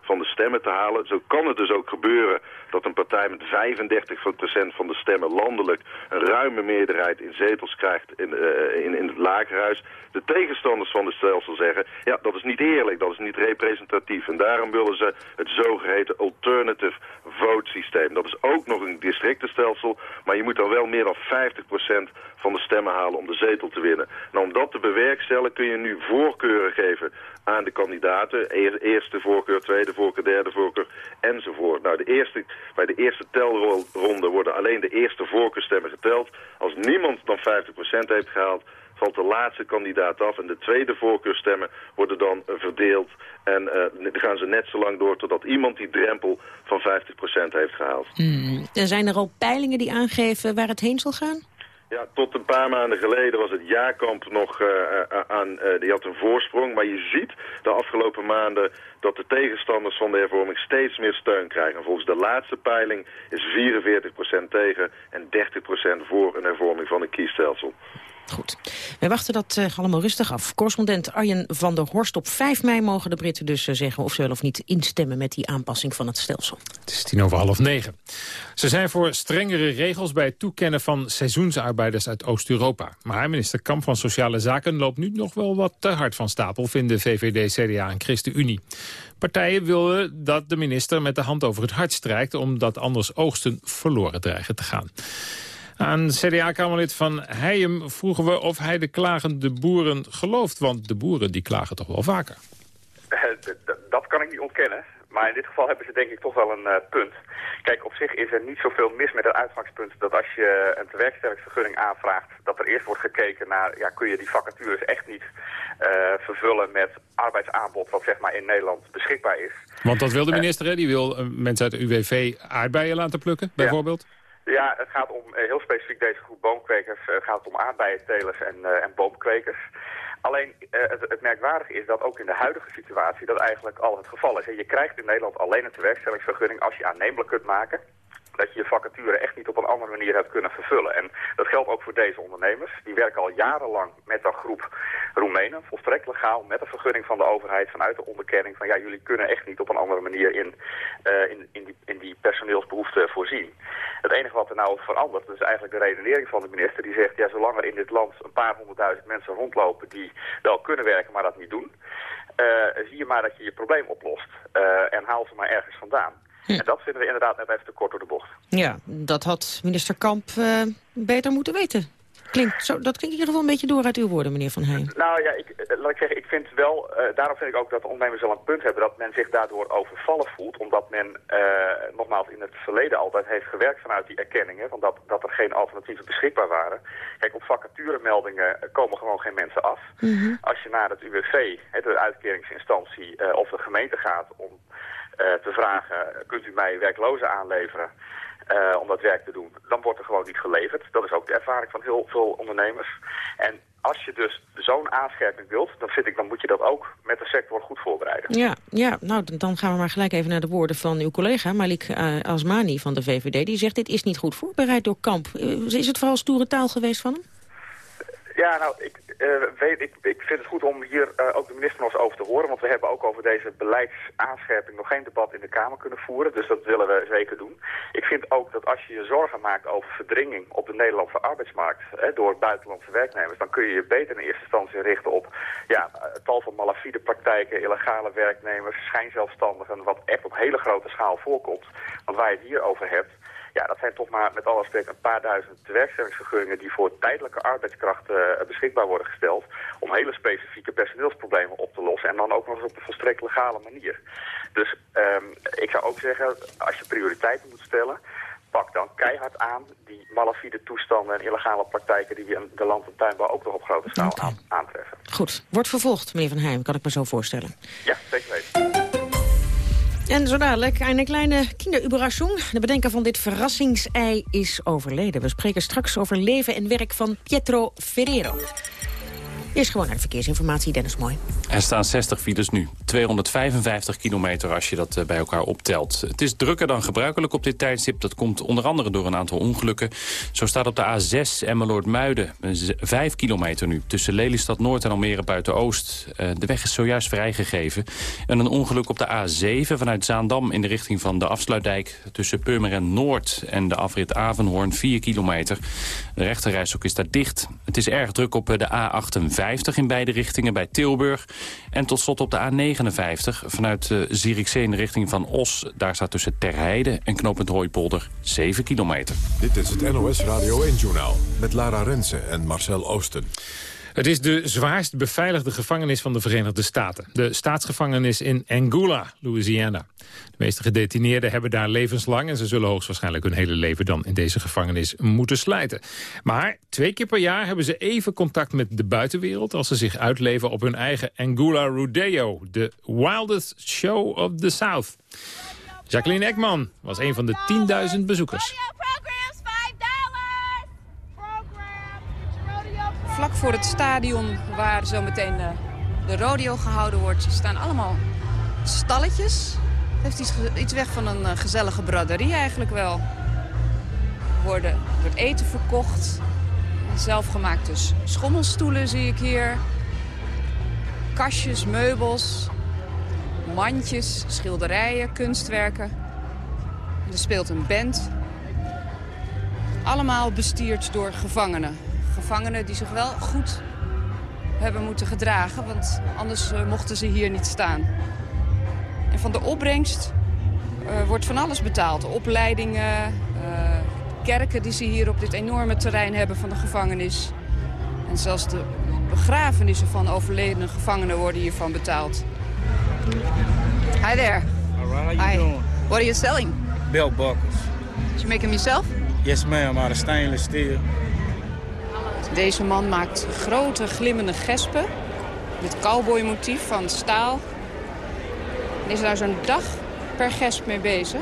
van de stemmen te halen. Zo kan het dus ook gebeuren dat een partij met 35% van de stemmen landelijk... een ruime meerderheid in zetels krijgt in, in, in het lagerhuis. De tegenstanders van het stelsel zeggen, ja, dat is niet eerlijk, dat is niet representatief. En daarom willen ze het zogeheten alternative vote systeem. Dat is ook nog een districtenstelsel, maar je moet dan wel meer dan 50% van de stemmen halen om de zetel te winnen. Nou, om dat te bewerkstelligen kun je nu voorkeuren geven aan de kandidaten. Eerste voorkeur, tweede voorkeur, derde voorkeur enzovoort. Nou, de eerste, bij de eerste telronde worden alleen de eerste voorkeurstemmen geteld. Als niemand dan 50% heeft gehaald, valt de laatste kandidaat af. En de tweede voorkeurstemmen worden dan uh, verdeeld. En uh, dan gaan ze net zo lang door totdat iemand die drempel van 50% heeft gehaald. Hmm. En zijn er al peilingen die aangeven waar het heen zal gaan? Ja, tot een paar maanden geleden was het jaarkamp nog uh, aan, uh, die had een voorsprong. Maar je ziet de afgelopen maanden dat de tegenstanders van de hervorming steeds meer steun krijgen. Volgens de laatste peiling is 44% tegen en 30% voor een hervorming van het kiesstelsel. Goed. Wij wachten dat uh, allemaal rustig af. Correspondent Arjen van der Horst. Op 5 mei mogen de Britten dus uh, zeggen of ze wel of niet instemmen met die aanpassing van het stelsel. Het is tien over half negen. Ze zijn voor strengere regels bij het toekennen van seizoensarbeiders uit Oost-Europa. Maar minister Kamp van Sociale Zaken loopt nu nog wel wat te hard van stapel, vinden VVD, CDA en ChristenUnie. Partijen willen dat de minister met de hand over het hart strijkt, omdat anders oogsten verloren dreigen te gaan. Aan CDA-kamerlid Van Heijem vroegen we of hij de klagende boeren gelooft. Want de boeren die klagen toch wel vaker. Dat kan ik niet ontkennen. Maar in dit geval hebben ze denk ik toch wel een uh, punt. Kijk, op zich is er niet zoveel mis met het uitgangspunt dat als je een tewerkstellingsvergunning aanvraagt, dat er eerst wordt gekeken naar, ja, kun je die vacatures echt niet uh, vervullen met arbeidsaanbod wat zeg maar in Nederland beschikbaar is. Want dat wil de minister, hè? Die wil mensen uit de UWV aardbeien laten plukken, bijvoorbeeld? Ja. Ja, het gaat om, heel specifiek deze groep boomkwekers, het gaat om aardbeientelers en, uh, en boomkwekers. Alleen het, het merkwaardige is dat ook in de huidige situatie dat eigenlijk al het geval is. Je krijgt in Nederland alleen een tewerkstellingsvergunning als je aannemelijk kunt maken dat je je vacature echt niet op een andere manier hebt kunnen vervullen. En dat geldt ook voor deze ondernemers. Die werken al jarenlang met een groep Roemenen, volstrekt legaal, met een vergunning van de overheid vanuit de onderkenning van ja, jullie kunnen echt niet op een andere manier in, uh, in, in, die, in die personeelsbehoeften voorzien. Het enige wat er nou verandert, dat is eigenlijk de redenering van de minister, die zegt ja, zolang er in dit land een paar honderdduizend mensen rondlopen die wel kunnen werken, maar dat niet doen, uh, zie je maar dat je je probleem oplost uh, en haal ze maar ergens vandaan. Hm. En dat vinden we inderdaad net even te kort door de bocht. Ja, dat had minister Kamp uh, beter moeten weten. Klinkt zo, dat klinkt in ieder geval een beetje door uit uw woorden, meneer Van Heijn. Nou ja, ik, laat ik zeggen, ik vind wel, uh, daarom vind ik ook dat de ondernemers wel een punt hebben dat men zich daardoor overvallen voelt. Omdat men, uh, nogmaals, in het verleden altijd heeft gewerkt vanuit die erkenningen, van dat, dat er geen alternatieven beschikbaar waren. Kijk, op vacaturemeldingen komen gewoon geen mensen af. Mm -hmm. Als je naar het UWV, de uitkeringsinstantie, uh, of de gemeente gaat om te vragen, kunt u mij werklozen aanleveren uh, om dat werk te doen, dan wordt er gewoon niet geleverd. Dat is ook de ervaring van heel veel ondernemers. En als je dus zo'n aanscherping wilt, dan, vind ik, dan moet je dat ook met de sector goed voorbereiden. Ja, ja, nou dan gaan we maar gelijk even naar de woorden van uw collega Malik uh, Asmani van de VVD. Die zegt dit is niet goed voorbereid door Kamp. Is het vooral stoere taal geweest van hem? Ja, nou, ik, uh, weet, ik, ik vind het goed om hier uh, ook de minister nog eens over te horen. Want we hebben ook over deze beleidsaanscherping nog geen debat in de Kamer kunnen voeren. Dus dat willen we zeker doen. Ik vind ook dat als je je zorgen maakt over verdringing op de Nederlandse arbeidsmarkt... Hè, door buitenlandse werknemers... dan kun je je beter in eerste instantie richten op ja, tal van malafide praktijken... illegale werknemers, schijnzelfstandigen... wat echt op hele grote schaal voorkomt. Want waar je het hier over hebt Ja, dat zijn toch maar met alle respect een paar duizend werkstellingsvergunningen die voor tijdelijke arbeidskrachten beschikbaar worden gesteld om hele specifieke personeelsproblemen op te lossen en dan ook nog eens op een volstrekt legale manier. Dus um, ik zou ook zeggen, als je prioriteiten moet stellen, pak dan keihard aan die malafide toestanden en illegale praktijken die we in de land- en tuinbouw ook nog op grote schaal aantreffen. Goed, wordt vervolgd, meneer Van Heijm, kan ik me zo voorstellen. Ja, zeker weten. En zo dadelijk een kleine kinderüberraschung. De bedenker van dit verrassingsei is overleden. We spreken straks over leven en werk van Pietro Ferrero. Eerst gewoon naar de verkeersinformatie, Dennis Mooi. Er staan 60 files nu. 255 kilometer als je dat eh, bij elkaar optelt. Het is drukker dan gebruikelijk op dit tijdstip. Dat komt onder andere door een aantal ongelukken. Zo staat op de A6 Emmeloord-Muiden 5 kilometer nu. Tussen Lelystad Noord en Almere Buiten-Oost. Eh, de weg is zojuist vrijgegeven. En een ongeluk op de A7 vanuit Zaandam in de richting van de afsluitdijk. Tussen Purmerend Noord en de afrit Avenhoorn 4 kilometer. De rechterrijstok is daar dicht. Het is erg druk op eh, de A58 in beide richtingen bij Tilburg. En tot slot op de A59 vanuit uh, Zierikzee in de richting van Os. Daar staat tussen Terheide en knooppunt Hooipolder 7 kilometer. Dit is het NOS Radio 1-journaal met Lara Rensen en Marcel Oosten. Het is de zwaarst beveiligde gevangenis van de Verenigde Staten. De staatsgevangenis in Angola, Louisiana. De meeste gedetineerden hebben daar levenslang... en ze zullen hoogstwaarschijnlijk hun hele leven dan in deze gevangenis moeten slijten. Maar twee keer per jaar hebben ze even contact met de buitenwereld... als ze zich uitleven op hun eigen Angola Rodeo. De wildest show of the South. Jacqueline Ekman was een van de 10.000 bezoekers. Vlak voor het stadion waar zometeen de, de rodeo gehouden wordt... staan allemaal stalletjes. Het heeft iets, iets weg van een uh, gezellige braderie eigenlijk wel. Er worden, wordt eten verkocht. Zelfgemaakte dus schommelstoelen zie ik hier. Kastjes, meubels, mandjes, schilderijen, kunstwerken. Er speelt een band. Allemaal bestuurd door gevangenen gevangenen die zich wel goed hebben moeten gedragen. Want anders uh, mochten ze hier niet staan. En van de opbrengst uh, wordt van alles betaald. Opleidingen, uh, kerken die ze hier op dit enorme terrein hebben van de gevangenis. En zelfs de begrafenissen van overledene gevangenen worden hiervan betaald. Hi there. All right, how you Hi. doing? What are you selling? Belt buckles. Did you make them yourself? Yes, ma'am. Out of stainless steel. Deze man maakt grote glimmende gespen. Dit cowboymotief van staal. En is daar zo'n dag per gesp mee bezig.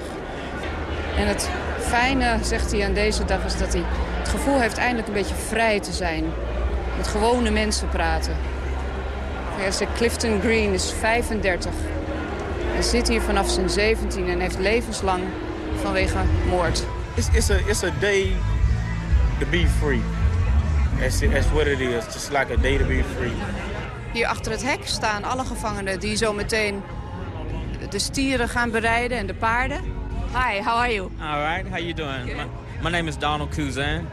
En het fijne, zegt hij aan deze dag, is dat hij het gevoel heeft eindelijk een beetje vrij te zijn. Met gewone mensen praten. Clifton Green is 35. Hij zit hier vanaf zijn 17 en heeft levenslang vanwege moord. It's, it's, a, it's a day to be free. That's, that's what it is. Just like a day to be free. Hier achter het hek staan alle gevangenen die zo meteen de stieren gaan bereiden en de paarden. Hi, how are you? All right, how you doing? My, my name is Donald Kuzan,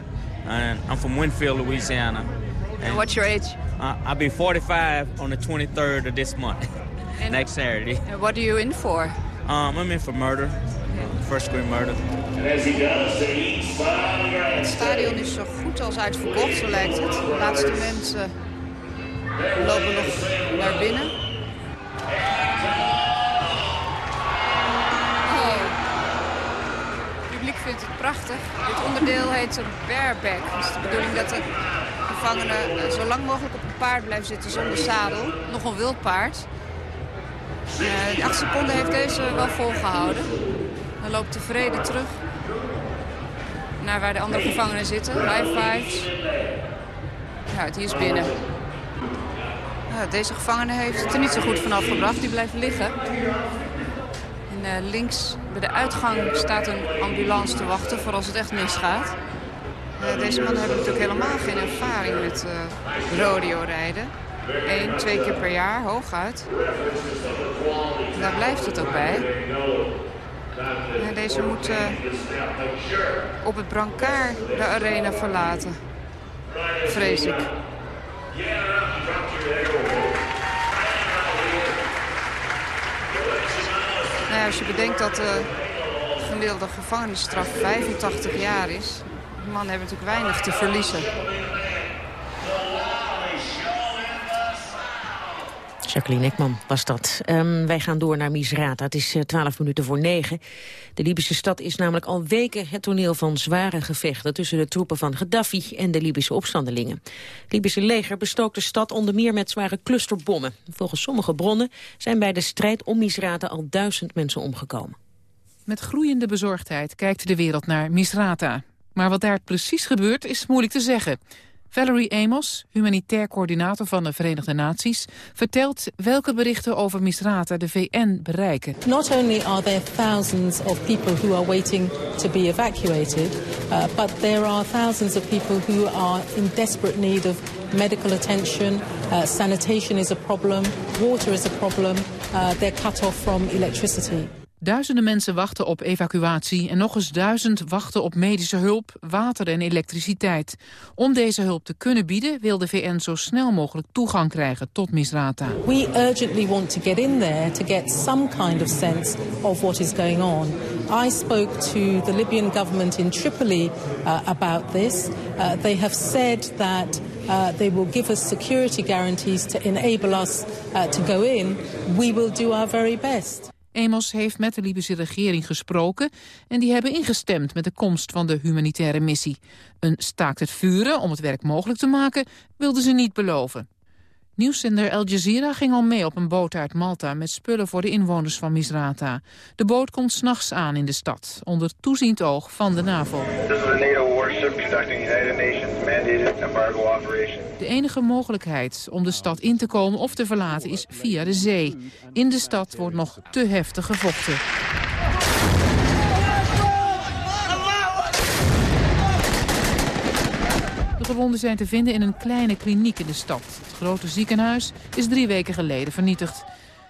and I'm from Winfield, Louisiana. And what's your age? Uh, I'll be 45 on the 23rd of this month, And- next Saturday. And what are you in for? Um, I'm in for murder, first degree murder. Het stadion is zo als uitverkocht, zo lijkt het. De laatste mensen lopen nog naar binnen. Het publiek vindt het prachtig. Dit onderdeel heet een bareback. Het is de bedoeling dat de gevangenen eh, zo lang mogelijk op een paard blijven zitten zonder zadel. Nog een wild paard. Eh, die acht seconden heeft deze wel volgehouden. Hij loopt tevreden terug naar waar de andere gevangenen zitten. High fives. Ja, die is binnen. Deze gevangene heeft het er niet zo goed van afgebracht. Die blijft liggen. En eh, links bij de uitgang staat een ambulance te wachten voor als het echt misgaat. Deze mannen hebben natuurlijk helemaal geen ervaring met eh rodeo rijden. Eén, twee keer per jaar, hooguit. Daar blijft het ook bij. Deze moet op het brancard de arena verlaten. Vrees ik. Nou als je bedenkt dat de gemiddelde gevangenisstraf 85 jaar is. De mannen hebben natuurlijk weinig te verliezen. Jacqueline Ekman was dat. Ehm, wij gaan door naar Misrata. Het is uh, 12 minuten voor negen. De Libische stad is namelijk al weken het toneel van zware gevechten... tussen de troepen van Gaddafi en de Libische opstandelingen. Het Libische leger bestookt de stad onder meer met zware clusterbommen. Volgens sommige bronnen zijn bij de strijd om Misrata al duizend mensen omgekomen. Met groeiende bezorgdheid kijkt de wereld naar Misrata. Maar wat daar precies gebeurt is moeilijk te zeggen... Valerie Amos, humanitair coördinator van de Verenigde Naties, vertelt welke berichten over Misrata de VN bereiken. Not only are there thousands of people who are waiting to be evacuated, uh, but there are thousands of people who are in desperate need of medical attention. Uh, sanitation is a problem, water is a problem. Uh, they're cut off from electricity. Duizenden mensen wachten op evacuatie en nog eens duizend wachten op medische hulp, water en elektriciteit. Om deze hulp te kunnen bieden wil de VN zo snel mogelijk toegang krijgen tot Misrata. We urgently want to get in there to get some kind of sense of what is going on. I spoke to the Libyan government in Tripoli uh, about this. Uh, they have said that uh, they will give us security guarantees to enable us to go in. We will do our very best. Emos heeft met de Libische regering gesproken en die hebben ingestemd met de komst van de humanitaire missie. Een staakt het vuren om het werk mogelijk te maken wilden ze niet beloven. Nieuwszender Al Jazeera ging al mee op een boot uit Malta... met spullen voor de inwoners van Misrata. De boot komt s'nachts aan in de stad, onder toeziend oog van de NAVO. Is NATO. De enige mogelijkheid om de stad in te komen of te verlaten is via de zee. In de stad wordt nog te heftig gevochten. De gewonden zijn te vinden in een kleine kliniek in de stad. Het grote ziekenhuis is drie weken geleden vernietigd.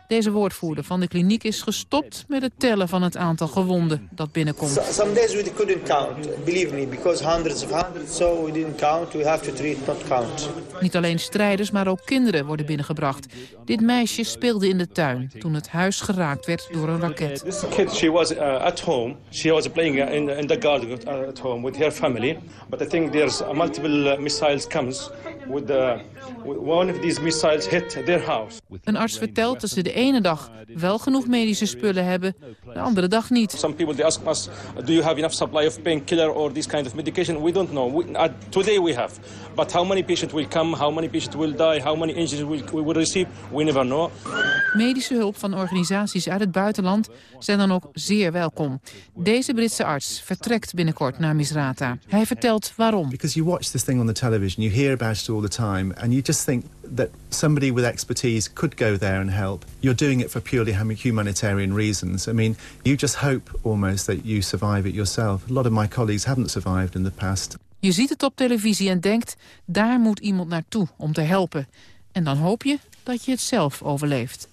Deze woordvoerder van de kliniek is gestopt met het tellen van het aantal gewonden dat binnenkomt. Some days we couldn't count, believe me, because hundreds of hundreds, so we didn't count. We have to treat, not count. Niet alleen strijders, maar ook kinderen worden binnengebracht. Dit meisje speelde in de tuin toen het huis geraakt werd door een raket. This kid, she was uh, at home. She was playing in, in the garden uh, at home with her family. But I think there's multiple uh, missiles comes with the one of these missiles hit their house. Een arts vertelt dat ze de ene dag wel genoeg medische spullen hebben, de andere dag niet. Some people they ask us, do you have enough supply of painkiller or this kind of medication? We don't know. We, uh, today we have, but how many patients will come? How many patients will die? How many injuries will we will receive? We never know. Medische hulp van organisaties uit het buitenland zijn dan ook zeer welkom. Deze Britse arts vertrekt binnenkort naar Misrata. Hij vertelt waarom. Because you watch this thing on the television, you hear about it all the time, and you just think that somebody with expertise could go there and help. You're doing it for purely humanitarian reasons. I mean, you just hope almost that you survive it yourself. A lot of my colleagues haven't survived in the past. Je ziet het op televisie en denkt, daar moet iemand naartoe om te helpen. En dan hoop je dat je het zelf overleeft.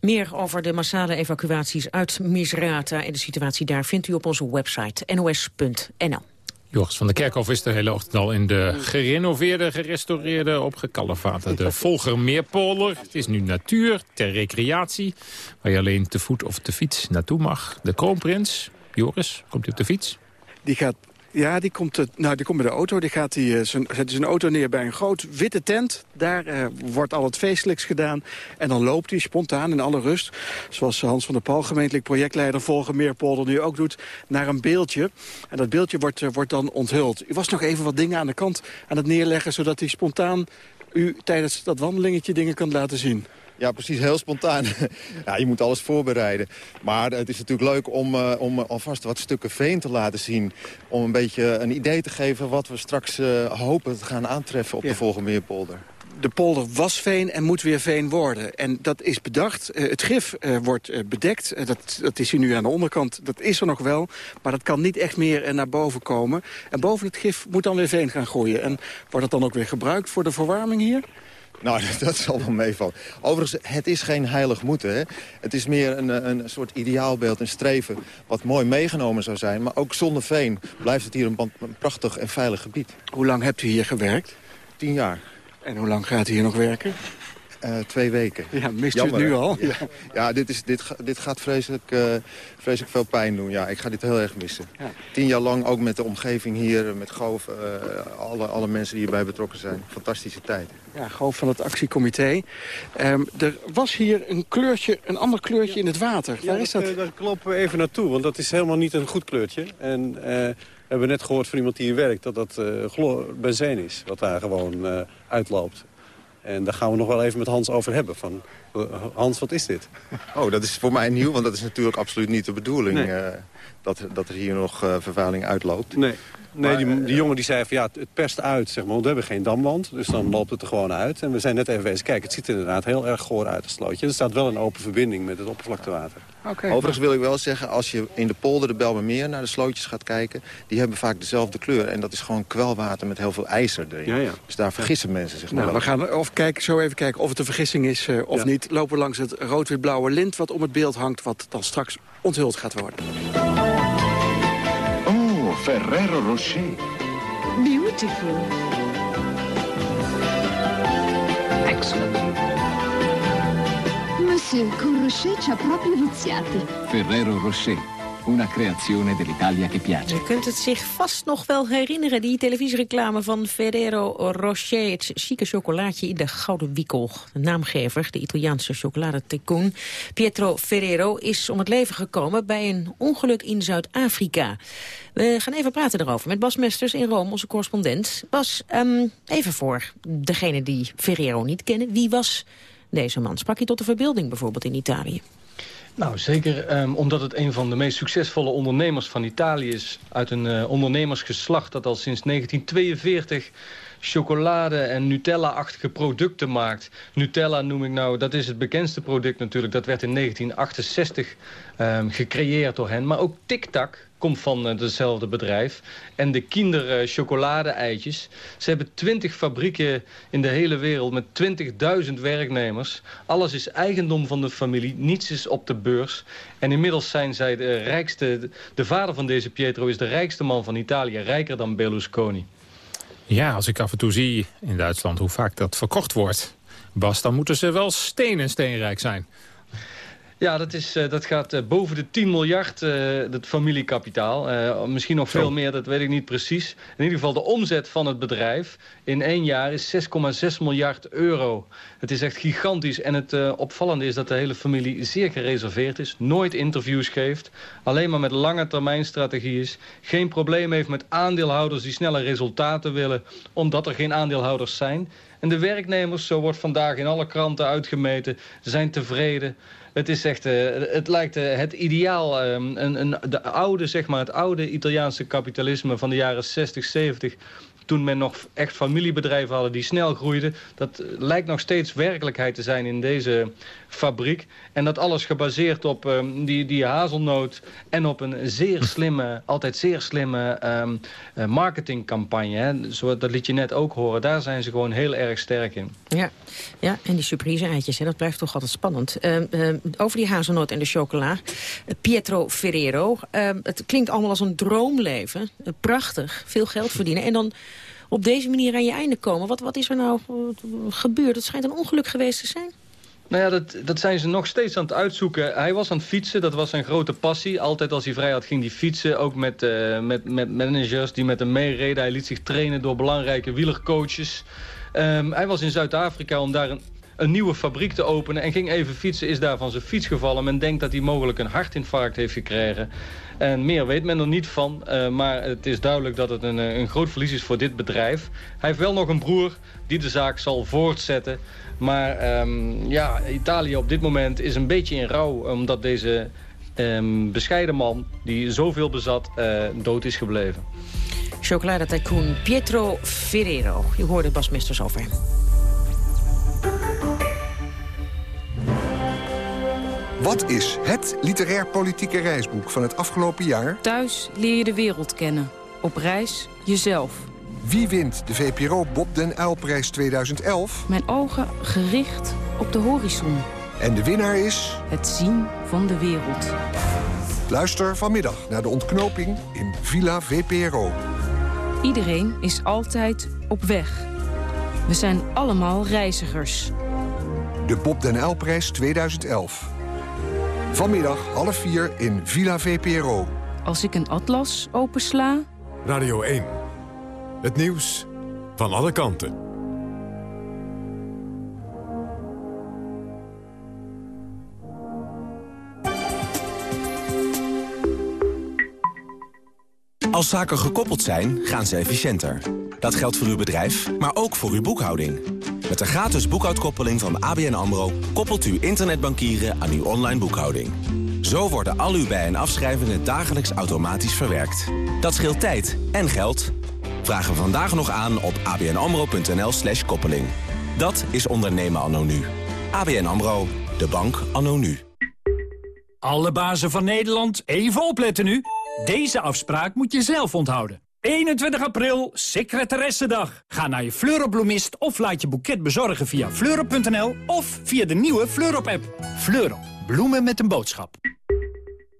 Meer over de massale evacuaties uit Misrata en de situatie daar vindt u op onze website nos.nl. Joris van der Kerkhof is de hele ochtend al in de gerenoveerde, gerestaureerde, opgekalefaterde Volgermeerpolder. Het is nu natuur, ter recreatie, waar je alleen te voet of te fiets naartoe mag. De kroonprins, Joris, komt u op de fiets? Die gaat ja, die komt, nou, die komt met de auto. Die gaat die, uh, zet zijn auto neer bij een groot witte tent. Daar uh, wordt al het feestelijks gedaan. En dan loopt hij spontaan in alle rust. Zoals Hans van der Paal, gemeentelijk projectleider Volgen Meerpolder nu ook doet. Naar een beeldje. En dat beeldje wordt, uh, wordt dan onthuld. U was nog even wat dingen aan de kant aan het neerleggen. Zodat hij spontaan u tijdens dat wandelingetje dingen kan laten zien. Ja, precies, heel spontaan. *laughs* ja, je moet alles voorbereiden. Maar het is natuurlijk leuk om, uh, om alvast wat stukken veen te laten zien. Om een beetje een idee te geven wat we straks uh, hopen te gaan aantreffen op ja. de Volgemeerpolder. De polder was veen en moet weer veen worden. En dat is bedacht. Uh, het gif wordt bedekt. dat, dat is hier nu aan de onderkant. Dat is er nog wel. Maar dat kan niet echt meer naar boven komen. En boven het gif moet dan weer veen gaan groeien. En wordt dat dan ook weer gebruikt voor de verwarming hier? Nou, *laughs* dat zal wel meevallen. Overigens, het is geen heilig moeten. Hè? Het is meer een, een soort ideaalbeeld, een streven... wat mooi meegenomen zou zijn. Maar ook zonder veen blijft het hier een, een prachtig en veilig gebied. Hoe lang hebt u hier gewerkt? Tien jaar. En hoe lang gaat u hier nog werken? Uh, twee weken. Ja, mist u het nu al? Ja, ja, dit, is, dit, dit gaat vreselijk, uh, vreselijk veel pijn doen. Ja, ik ga dit heel erg missen. Ja. Tien jaar lang ook met de omgeving hier, met Goof, uh, alle, alle mensen die hierbij betrokken zijn. Fantastische tijd. Ja, Goof van het actiecomité. Um, er was hier een kleurtje, een ander kleurtje in het water. Waar is dat? dat? daar kloppen we even naartoe, want dat is helemaal niet een goed kleurtje. En hebben net gehoord van iemand die hier werkt dat dat benzine is. Wat daar gewoon uitloopt. En daar gaan we nog wel even met Hans over hebben. Van, eh, Hans, wat is dit? Oh, dat is voor mij nieuw, want dat is natuurlijk absoluut niet de bedoeling... Uh, dat, dat er hier nog uh, vervuiling uitloopt. Nee. Nee, die, die, jongen die zei van ja, het perst uit, zeg maar, want we hebben geen damwand. Dus dan loopt het er gewoon uit. En we zijn net even bezig, kijk, het ziet er inderdaad heel erg goor uit, het slootje. Er staat wel een open verbinding met het oppervlaktewater. Okay. Overigens wil ik wel zeggen, als je in de polder de Belmermeer naar de slootjes gaat kijken... die hebben vaak dezelfde kleur. En dat is gewoon kwelwater met heel veel ijzer erin. Ja, ja. Dus daar vergissen mensen zich nou, We gaan of kijken, zo even kijken of het een vergissing is uh, of niet. Lopen we langs het rood-wit-blauwe lint wat om het beeld hangt... wat dan straks onthuld gaat worden. Ferrero Rocher. Beautiful. Excellent. Monsieur, con Rocher ci ha proprio viziati. Ferrero Rocher. Una creazione dell'Italia che piace. Je kunt het zich vast nog wel herinneren, die televisiereclame van Ferrero Rocher. Het chique chocolaatje in de gouden wikkel. De naamgever, de Italiaanse chocoladetycoon Pietro Ferrero... is om het leven gekomen bij een ongeluk in Zuid-Afrika. We gaan even praten erover met Bas Mesters in Rome, onze correspondent. Bas, um, even voor degene die Ferrero niet kennen. Wie was deze man. Sprak hij tot de verbeelding bijvoorbeeld in Italië? Nou, zeker um, omdat het een van de meest succesvolle ondernemers van Italië is. Uit een uh, ondernemersgeslacht dat al sinds 1942 chocolade- en Nutella-achtige producten maakt. Nutella noem ik nou, dat is het bekendste product natuurlijk. Dat werd in 1968 um, gecreëerd door hen. Maar ook Tic Tac komt van hetzelfde bedrijf. En de kinder chocolade-eitjes. Ze hebben 20 fabrieken in de hele wereld met 20.000 werknemers. Alles is eigendom van de familie. Niets is op de beurs. En inmiddels zijn zij de rijkste... De vader van deze Pietro is de rijkste man van Italië. Rijker dan Berlusconi. Ja, als ik af en toe zie in Duitsland hoe vaak dat verkocht wordt... Bas, dan moeten ze wel steen en steenrijk zijn. Ja, dat, is, uh, dat gaat uh, boven de 10 miljard, het familiekapitaal. misschien nog veel meer, dat weet ik niet precies. In ieder geval de omzet van het bedrijf in één jaar is 6,6 miljard euro. Het is echt gigantisch. En het opvallende is dat de hele familie zeer gereserveerd is. Nooit interviews geeft. Alleen maar met lange termijn strategie is. Geen probleem heeft met aandeelhouders die snelle resultaten willen. Omdat er geen aandeelhouders zijn. En de werknemers, zo wordt vandaag in alle kranten uitgemeten, zijn tevreden. Het is echt, uh, het lijkt uh, het ideaal, um, een, een, de oude, zeg maar, het oude Italiaanse kapitalisme van de jaren 60, 70 toen men nog echt familiebedrijven hadden die snel groeiden. Dat lijkt nog steeds werkelijkheid te zijn in deze fabriek. En dat alles gebaseerd op um, die, die hazelnoot en op een zeer slimme, altijd zeer slimme um, uh, marketingcampagne. Hè. Zo, dat liet je net ook horen. Daar zijn ze gewoon heel erg sterk in. Ja, ja en die surprise-eitjes, dat blijft toch altijd spannend. Uh, over die hazelnoot en de chocola. Pietro Ferrero. het klinkt allemaal als een droomleven. prachtig, veel geld verdienen. En dan op deze manier aan je einde komen. Wat, wat is er nou gebeurd? Het schijnt een ongeluk geweest te zijn. Nou ja, dat, dat zijn ze nog steeds aan het uitzoeken. Hij was aan het fietsen, dat was zijn grote passie. Altijd als hij vrij had, ging hij fietsen. Ook met, uh, met, met managers die met hem meereden. Hij liet zich trainen door belangrijke wielercoaches. Um, hij was in Zuid-Afrika om daar een, een nieuwe fabriek te openen... en ging even fietsen, is daar van zijn fiets gevallen. Men denkt dat hij mogelijk een hartinfarct heeft gekregen. En meer weet men er niet van. Uh, maar het is duidelijk dat het een, een groot verlies is voor dit bedrijf. Hij heeft wel nog een broer die de zaak zal voortzetten. Maar um, ja, Italië op dit moment is een beetje in rouw... omdat deze um, bescheiden man, die zoveel bezat, uh, dood is gebleven. Chocolade Pietro Ferrero. Je hoorde Bas Mesters over hem. Wat is het literair-politieke reisboek van het afgelopen jaar? Thuis leer je de wereld kennen. Op reis jezelf. Wie wint de VPRO Bob den Uylprijs 2011? Mijn ogen gericht op de horizon. En de winnaar is... Het zien van de wereld. Luister vanmiddag naar de ontknoping in Villa VPRO. Iedereen is altijd op weg. We zijn allemaal reizigers. De Bob den L-prijs 2011. Vanmiddag half vier in Villa VPRO. Als ik een atlas opensla... Radio 1. Het nieuws van alle kanten. Als zaken gekoppeld zijn, gaan ze efficiënter. Dat geldt voor uw bedrijf, maar ook voor uw boekhouding. Met de gratis boekhoudkoppeling van ABN AMRO... koppelt u internetbankieren aan uw online boekhouding. Zo worden al uw bij- en afschrijvingen dagelijks automatisch verwerkt. Dat scheelt tijd en geld. Vragen we vandaag nog aan op abnamro.nl slash koppeling. Dat is ondernemen anno nu. ABN AMRO, de bank anno nu. Alle bazen van Nederland, even opletten nu. Deze afspraak moet je zelf onthouden. 21 april, secretaressendag. Ga naar je Fleurop of laat je boeket bezorgen via fleurop.nl of via de nieuwe Fleurop-app. Fleurop, bloemen met een boodschap.